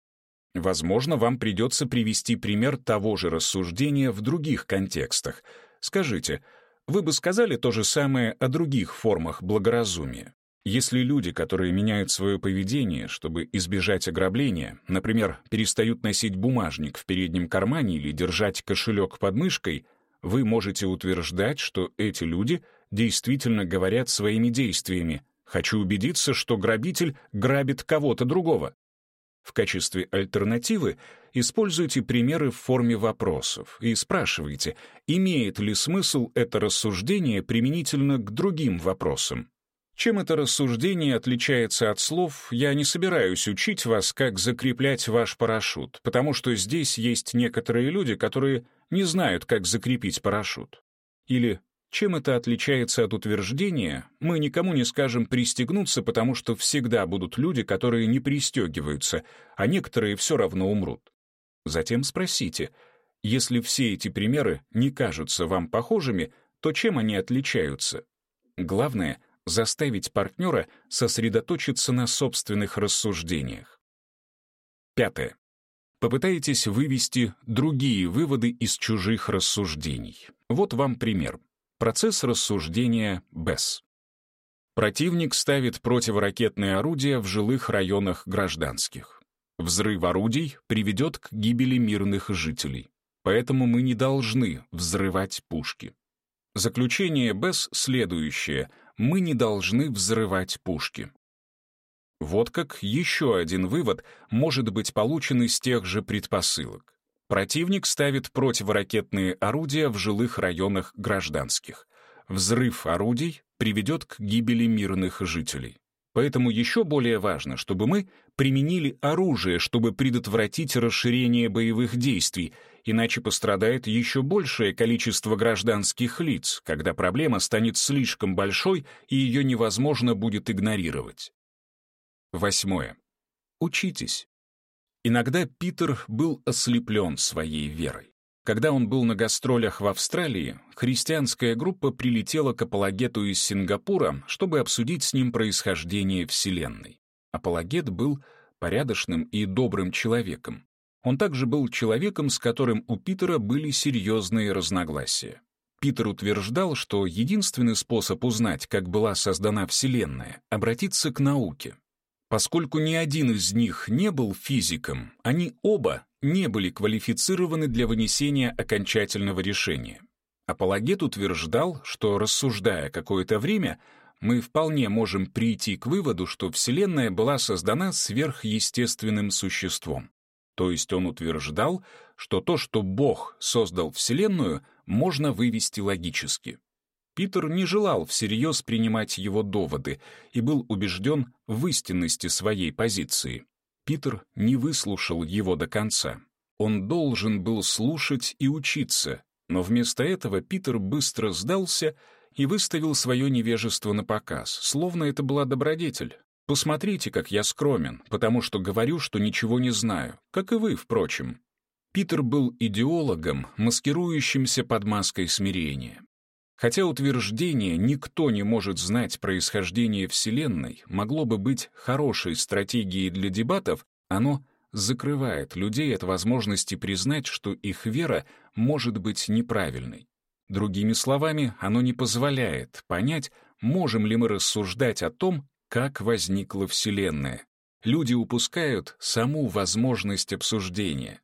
S1: Возможно, вам придется привести пример того же рассуждения в других контекстах. Скажите, вы бы сказали то же самое о других формах благоразумия? Если люди, которые меняют свое поведение, чтобы избежать ограбления, например, перестают носить бумажник в переднем кармане или держать кошелек под мышкой, вы можете утверждать, что эти люди действительно говорят своими действиями «хочу убедиться, что грабитель грабит кого-то другого». В качестве альтернативы используйте примеры в форме вопросов и спрашивайте, имеет ли смысл это рассуждение применительно к другим вопросам. Чем это рассуждение отличается от слов, я не собираюсь учить вас, как закреплять ваш парашют, потому что здесь есть некоторые люди, которые не знают, как закрепить парашют. Или чем это отличается от утверждения, мы никому не скажем пристегнуться, потому что всегда будут люди, которые не пристегиваются, а некоторые все равно умрут. Затем спросите, если все эти примеры не кажутся вам похожими, то чем они отличаются? Главное — заставить партнера сосредоточиться на собственных рассуждениях. Пятое. Попытайтесь вывести другие выводы из чужих рассуждений. Вот вам пример. Процесс рассуждения БЭС. Противник ставит противоракетные орудия в жилых районах гражданских. Взрыв орудий приведет к гибели мирных жителей. Поэтому мы не должны взрывать пушки. Заключение БЭС следующее. Мы не должны взрывать пушки. Вот как еще один вывод может быть получен из тех же предпосылок. Противник ставит противоракетные орудия в жилых районах гражданских. Взрыв орудий приведет к гибели мирных жителей. Поэтому еще более важно, чтобы мы применили оружие, чтобы предотвратить расширение боевых действий, иначе пострадает еще большее количество гражданских лиц, когда проблема станет слишком большой и ее невозможно будет игнорировать. Восьмое. Учитесь. Иногда Питер был ослеплен своей верой. Когда он был на гастролях в Австралии, христианская группа прилетела к апологету из Сингапура, чтобы обсудить с ним происхождение Вселенной. Апологет был порядочным и добрым человеком. Он также был человеком, с которым у Питера были серьезные разногласия. Питер утверждал, что единственный способ узнать, как была создана Вселенная, обратиться к науке. Поскольку ни один из них не был физиком, они оба не были квалифицированы для вынесения окончательного решения. Апологет утверждал, что, рассуждая какое-то время, мы вполне можем прийти к выводу, что Вселенная была создана сверхъестественным существом. То есть он утверждал, что то, что Бог создал Вселенную, можно вывести логически. Питер не желал всерьез принимать его доводы и был убежден в истинности своей позиции. Питер не выслушал его до конца. Он должен был слушать и учиться, но вместо этого Питер быстро сдался и выставил свое невежество на показ, словно это была добродетель. «Посмотрите, как я скромен, потому что говорю, что ничего не знаю, как и вы, впрочем». Питер был идеологом, маскирующимся под маской смирения. Хотя утверждение «никто не может знать происхождение Вселенной» могло бы быть хорошей стратегией для дебатов, оно закрывает людей от возможности признать, что их вера может быть неправильной. Другими словами, оно не позволяет понять, можем ли мы рассуждать о том, как возникла Вселенная. Люди упускают саму возможность обсуждения.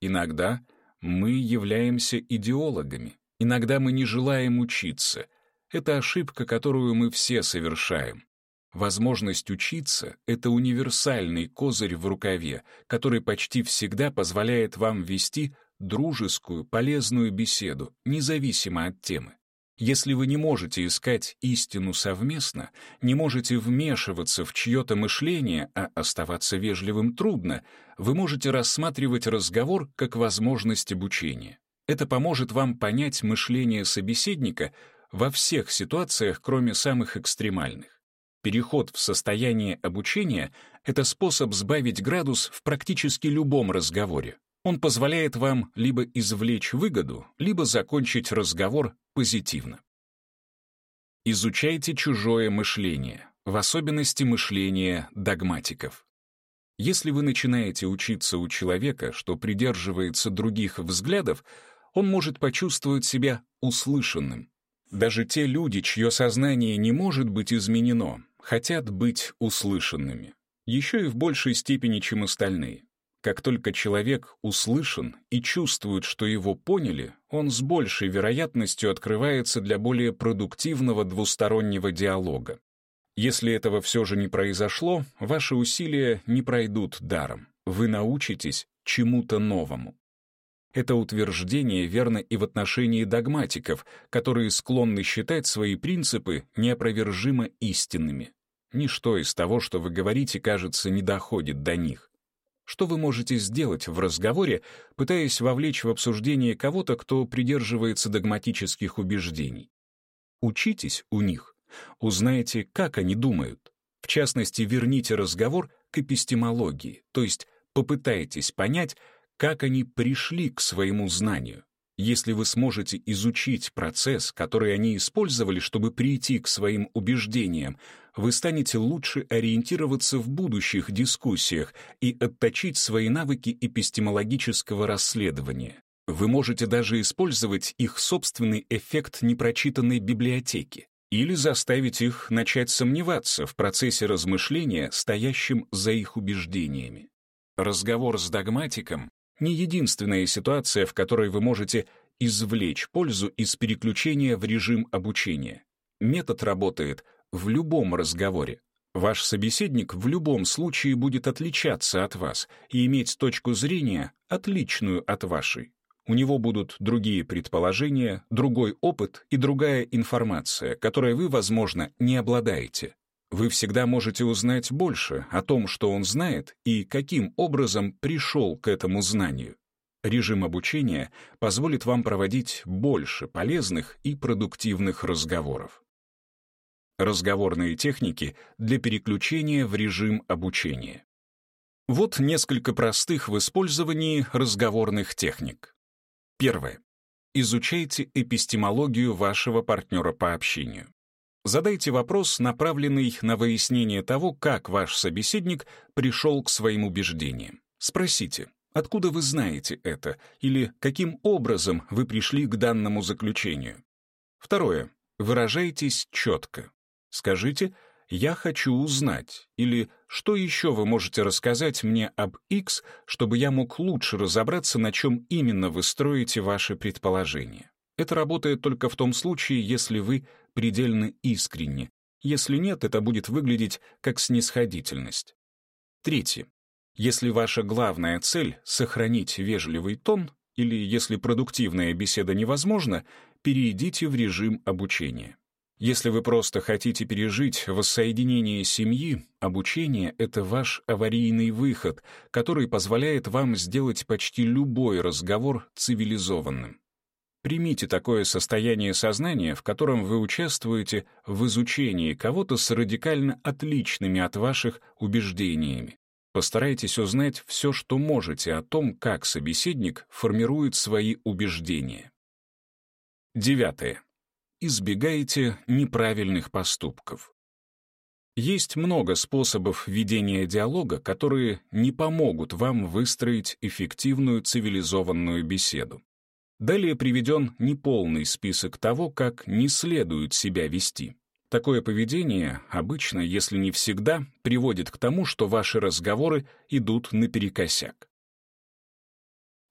S1: Иногда мы являемся идеологами. Иногда мы не желаем учиться. Это ошибка, которую мы все совершаем. Возможность учиться — это универсальный козырь в рукаве, который почти всегда позволяет вам вести дружескую, полезную беседу, независимо от темы. Если вы не можете искать истину совместно, не можете вмешиваться в чье-то мышление, а оставаться вежливым трудно, вы можете рассматривать разговор как возможность обучения. Это поможет вам понять мышление собеседника во всех ситуациях, кроме самых экстремальных. Переход в состояние обучения — это способ сбавить градус в практически любом разговоре. Он позволяет вам либо извлечь выгоду, либо закончить разговор позитивно. Изучайте чужое мышление, в особенности мышление догматиков. Если вы начинаете учиться у человека, что придерживается других взглядов, он может почувствовать себя услышанным. Даже те люди, чье сознание не может быть изменено, хотят быть услышанными, еще и в большей степени, чем остальные. Как только человек услышан и чувствует, что его поняли, он с большей вероятностью открывается для более продуктивного двустороннего диалога. Если этого все же не произошло, ваши усилия не пройдут даром. Вы научитесь чему-то новому. Это утверждение верно и в отношении догматиков, которые склонны считать свои принципы неопровержимо истинными. Ничто из того, что вы говорите, кажется, не доходит до них. Что вы можете сделать в разговоре, пытаясь вовлечь в обсуждение кого-то, кто придерживается догматических убеждений? Учитесь у них, узнайте, как они думают. В частности, верните разговор к эпистемологии, то есть попытайтесь понять, как они пришли к своему знанию. Если вы сможете изучить процесс, который они использовали, чтобы прийти к своим убеждениям, вы станете лучше ориентироваться в будущих дискуссиях и отточить свои навыки эпистемологического расследования. Вы можете даже использовать их собственный эффект непрочитанной библиотеки или заставить их начать сомневаться в процессе размышления, стоящем за их убеждениями. Разговор с догматиком не единственная ситуация, в которой вы можете извлечь пользу из переключения в режим обучения. Метод работает в любом разговоре. Ваш собеседник в любом случае будет отличаться от вас и иметь точку зрения, отличную от вашей. У него будут другие предположения, другой опыт и другая информация, которой вы, возможно, не обладаете. Вы всегда можете узнать больше о том, что он знает и каким образом пришел к этому знанию. Режим обучения позволит вам проводить больше полезных и продуктивных разговоров. Разговорные техники для переключения в режим обучения. Вот несколько простых в использовании разговорных техник. Первое. Изучайте эпистемологию вашего партнера по общению. Задайте вопрос, направленный на выяснение того, как ваш собеседник пришел к своим убеждениям. Спросите, откуда вы знаете это, или каким образом вы пришли к данному заключению. Второе. Выражайтесь четко. Скажите «я хочу узнать» или «что еще вы можете рассказать мне об X, чтобы я мог лучше разобраться, на чем именно вы строите ваши предположения». Это работает только в том случае, если вы предельно искренни. Если нет, это будет выглядеть как снисходительность. Третье. Если ваша главная цель — сохранить вежливый тон, или если продуктивная беседа невозможна, перейдите в режим обучения. Если вы просто хотите пережить воссоединение семьи, обучение — это ваш аварийный выход, который позволяет вам сделать почти любой разговор цивилизованным. Примите такое состояние сознания, в котором вы участвуете в изучении кого-то с радикально отличными от ваших убеждениями. Постарайтесь узнать все, что можете о том, как собеседник формирует свои убеждения. Девятое. Избегайте неправильных поступков. Есть много способов ведения диалога, которые не помогут вам выстроить эффективную цивилизованную беседу. Далее приведен неполный список того, как не следует себя вести. Такое поведение обычно, если не всегда, приводит к тому, что ваши разговоры идут наперекосяк.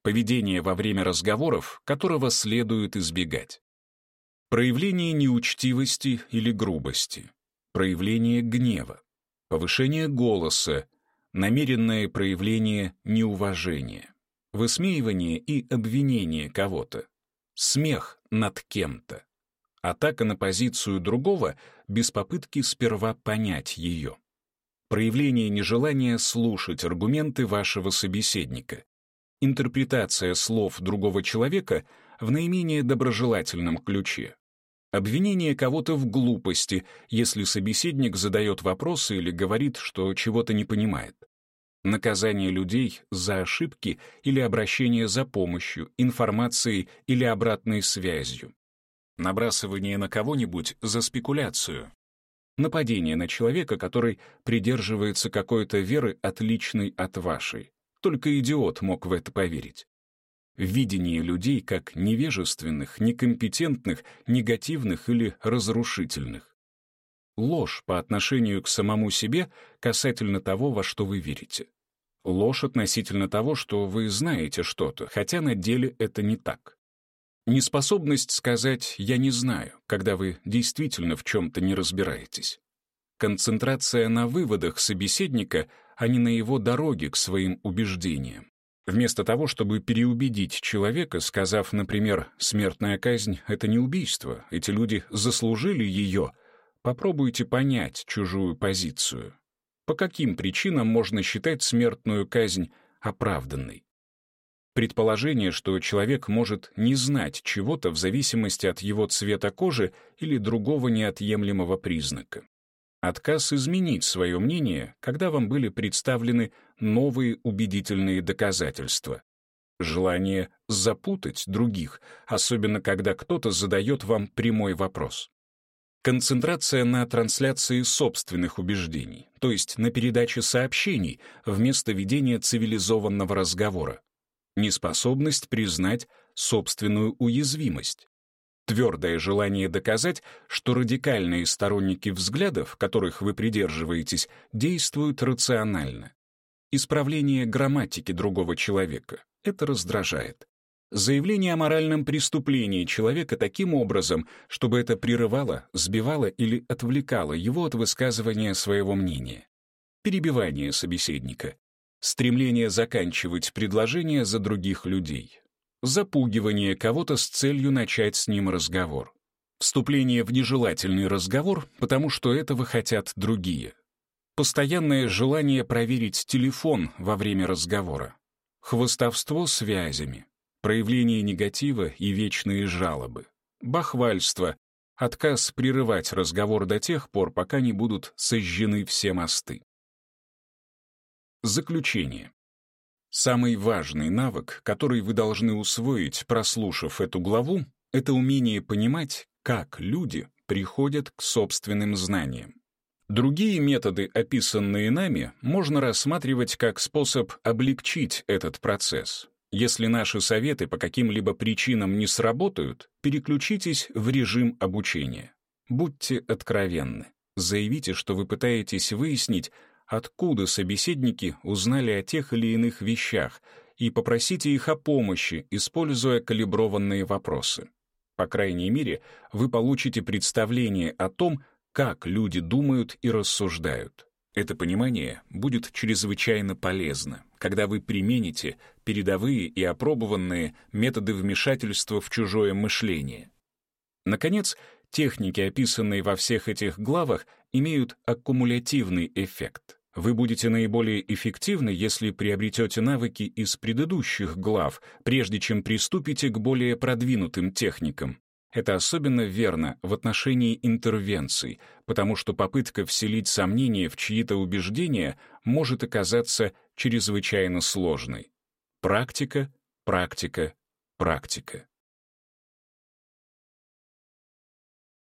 S1: Поведение во время разговоров, которого следует избегать. Проявление неучтивости или грубости. проявление гнева, повышение голоса, намеренное проявление неуважения, высмеивание и обвинение кого-то, смех над кем-то, атака на позицию другого без попытки сперва понять ее, проявление нежелания слушать аргументы вашего собеседника, интерпретация слов другого человека в наименее доброжелательном ключе, обвинение кого-то в глупости, если собеседник задает вопросы или говорит, что чего-то не понимает, наказание людей за ошибки или обращение за помощью, информацией или обратной связью, набрасывание на кого-нибудь за спекуляцию, нападение на человека, который придерживается какой-то веры, отличной от вашей. Только идиот мог в это поверить. Видение людей как невежественных, некомпетентных, негативных или разрушительных. Ложь по отношению к самому себе касательно того, во что вы верите. Ложь относительно того, что вы знаете что-то, хотя на деле это не так. Неспособность сказать «я не знаю», когда вы действительно в чем-то не разбираетесь. Концентрация на выводах собеседника, а не на его дороге к своим убеждениям. Вместо того, чтобы переубедить человека, сказав, например, «смертная казнь — это не убийство, эти люди заслужили ее», попробуйте понять чужую позицию. По каким причинам можно считать смертную казнь оправданной? Предположение, что человек может не знать чего-то в зависимости от его цвета кожи или другого неотъемлемого признака. Отказ изменить свое мнение, когда вам были представлены новые убедительные доказательства. Желание запутать других, особенно когда кто-то задает вам прямой вопрос. Концентрация на трансляции собственных убеждений, то есть на передаче сообщений вместо ведения цивилизованного разговора неспособность признать собственную уязвимость, твердое желание доказать, что радикальные сторонники взглядов, которых вы придерживаетесь, действуют рационально. Исправление грамматики другого человека — это раздражает. Заявление о моральном преступлении человека таким образом, чтобы это прерывало, сбивало или отвлекало его от высказывания своего мнения. Перебивание собеседника стремление заканчивать предложения за других людей, запугивание кого-то с целью начать с ним разговор, вступление в нежелательный разговор, потому что этого хотят другие, постоянное желание проверить телефон во время разговора, хвостовство связями, проявление негатива и вечные жалобы, бахвальство, отказ прерывать разговор до тех пор, пока не будут сожжены все мосты. Заключение. Самый важный навык, который вы должны усвоить, прослушав эту главу, это умение понимать, как люди приходят к собственным знаниям. Другие методы, описанные нами, можно рассматривать как способ облегчить этот процесс. Если наши советы по каким-либо причинам не сработают, переключитесь в режим обучения. Будьте откровенны. Заявите, что вы пытаетесь выяснить, откуда собеседники узнали о тех или иных вещах, и попросите их о помощи, используя калиброванные вопросы. По крайней мере, вы получите представление о том, как люди думают и рассуждают. Это понимание будет чрезвычайно полезно, когда вы примените передовые и опробованные методы вмешательства в чужое мышление. Наконец, техники, описанные во всех этих главах, имеют аккумулятивный эффект. Вы будете наиболее эффективны, если приобретете навыки из предыдущих глав, прежде чем приступите к более продвинутым техникам. Это особенно верно в отношении интервенций, потому что попытка вселить сомнения в чьи-то убеждения может оказаться чрезвычайно сложной. Практика, практика, практика.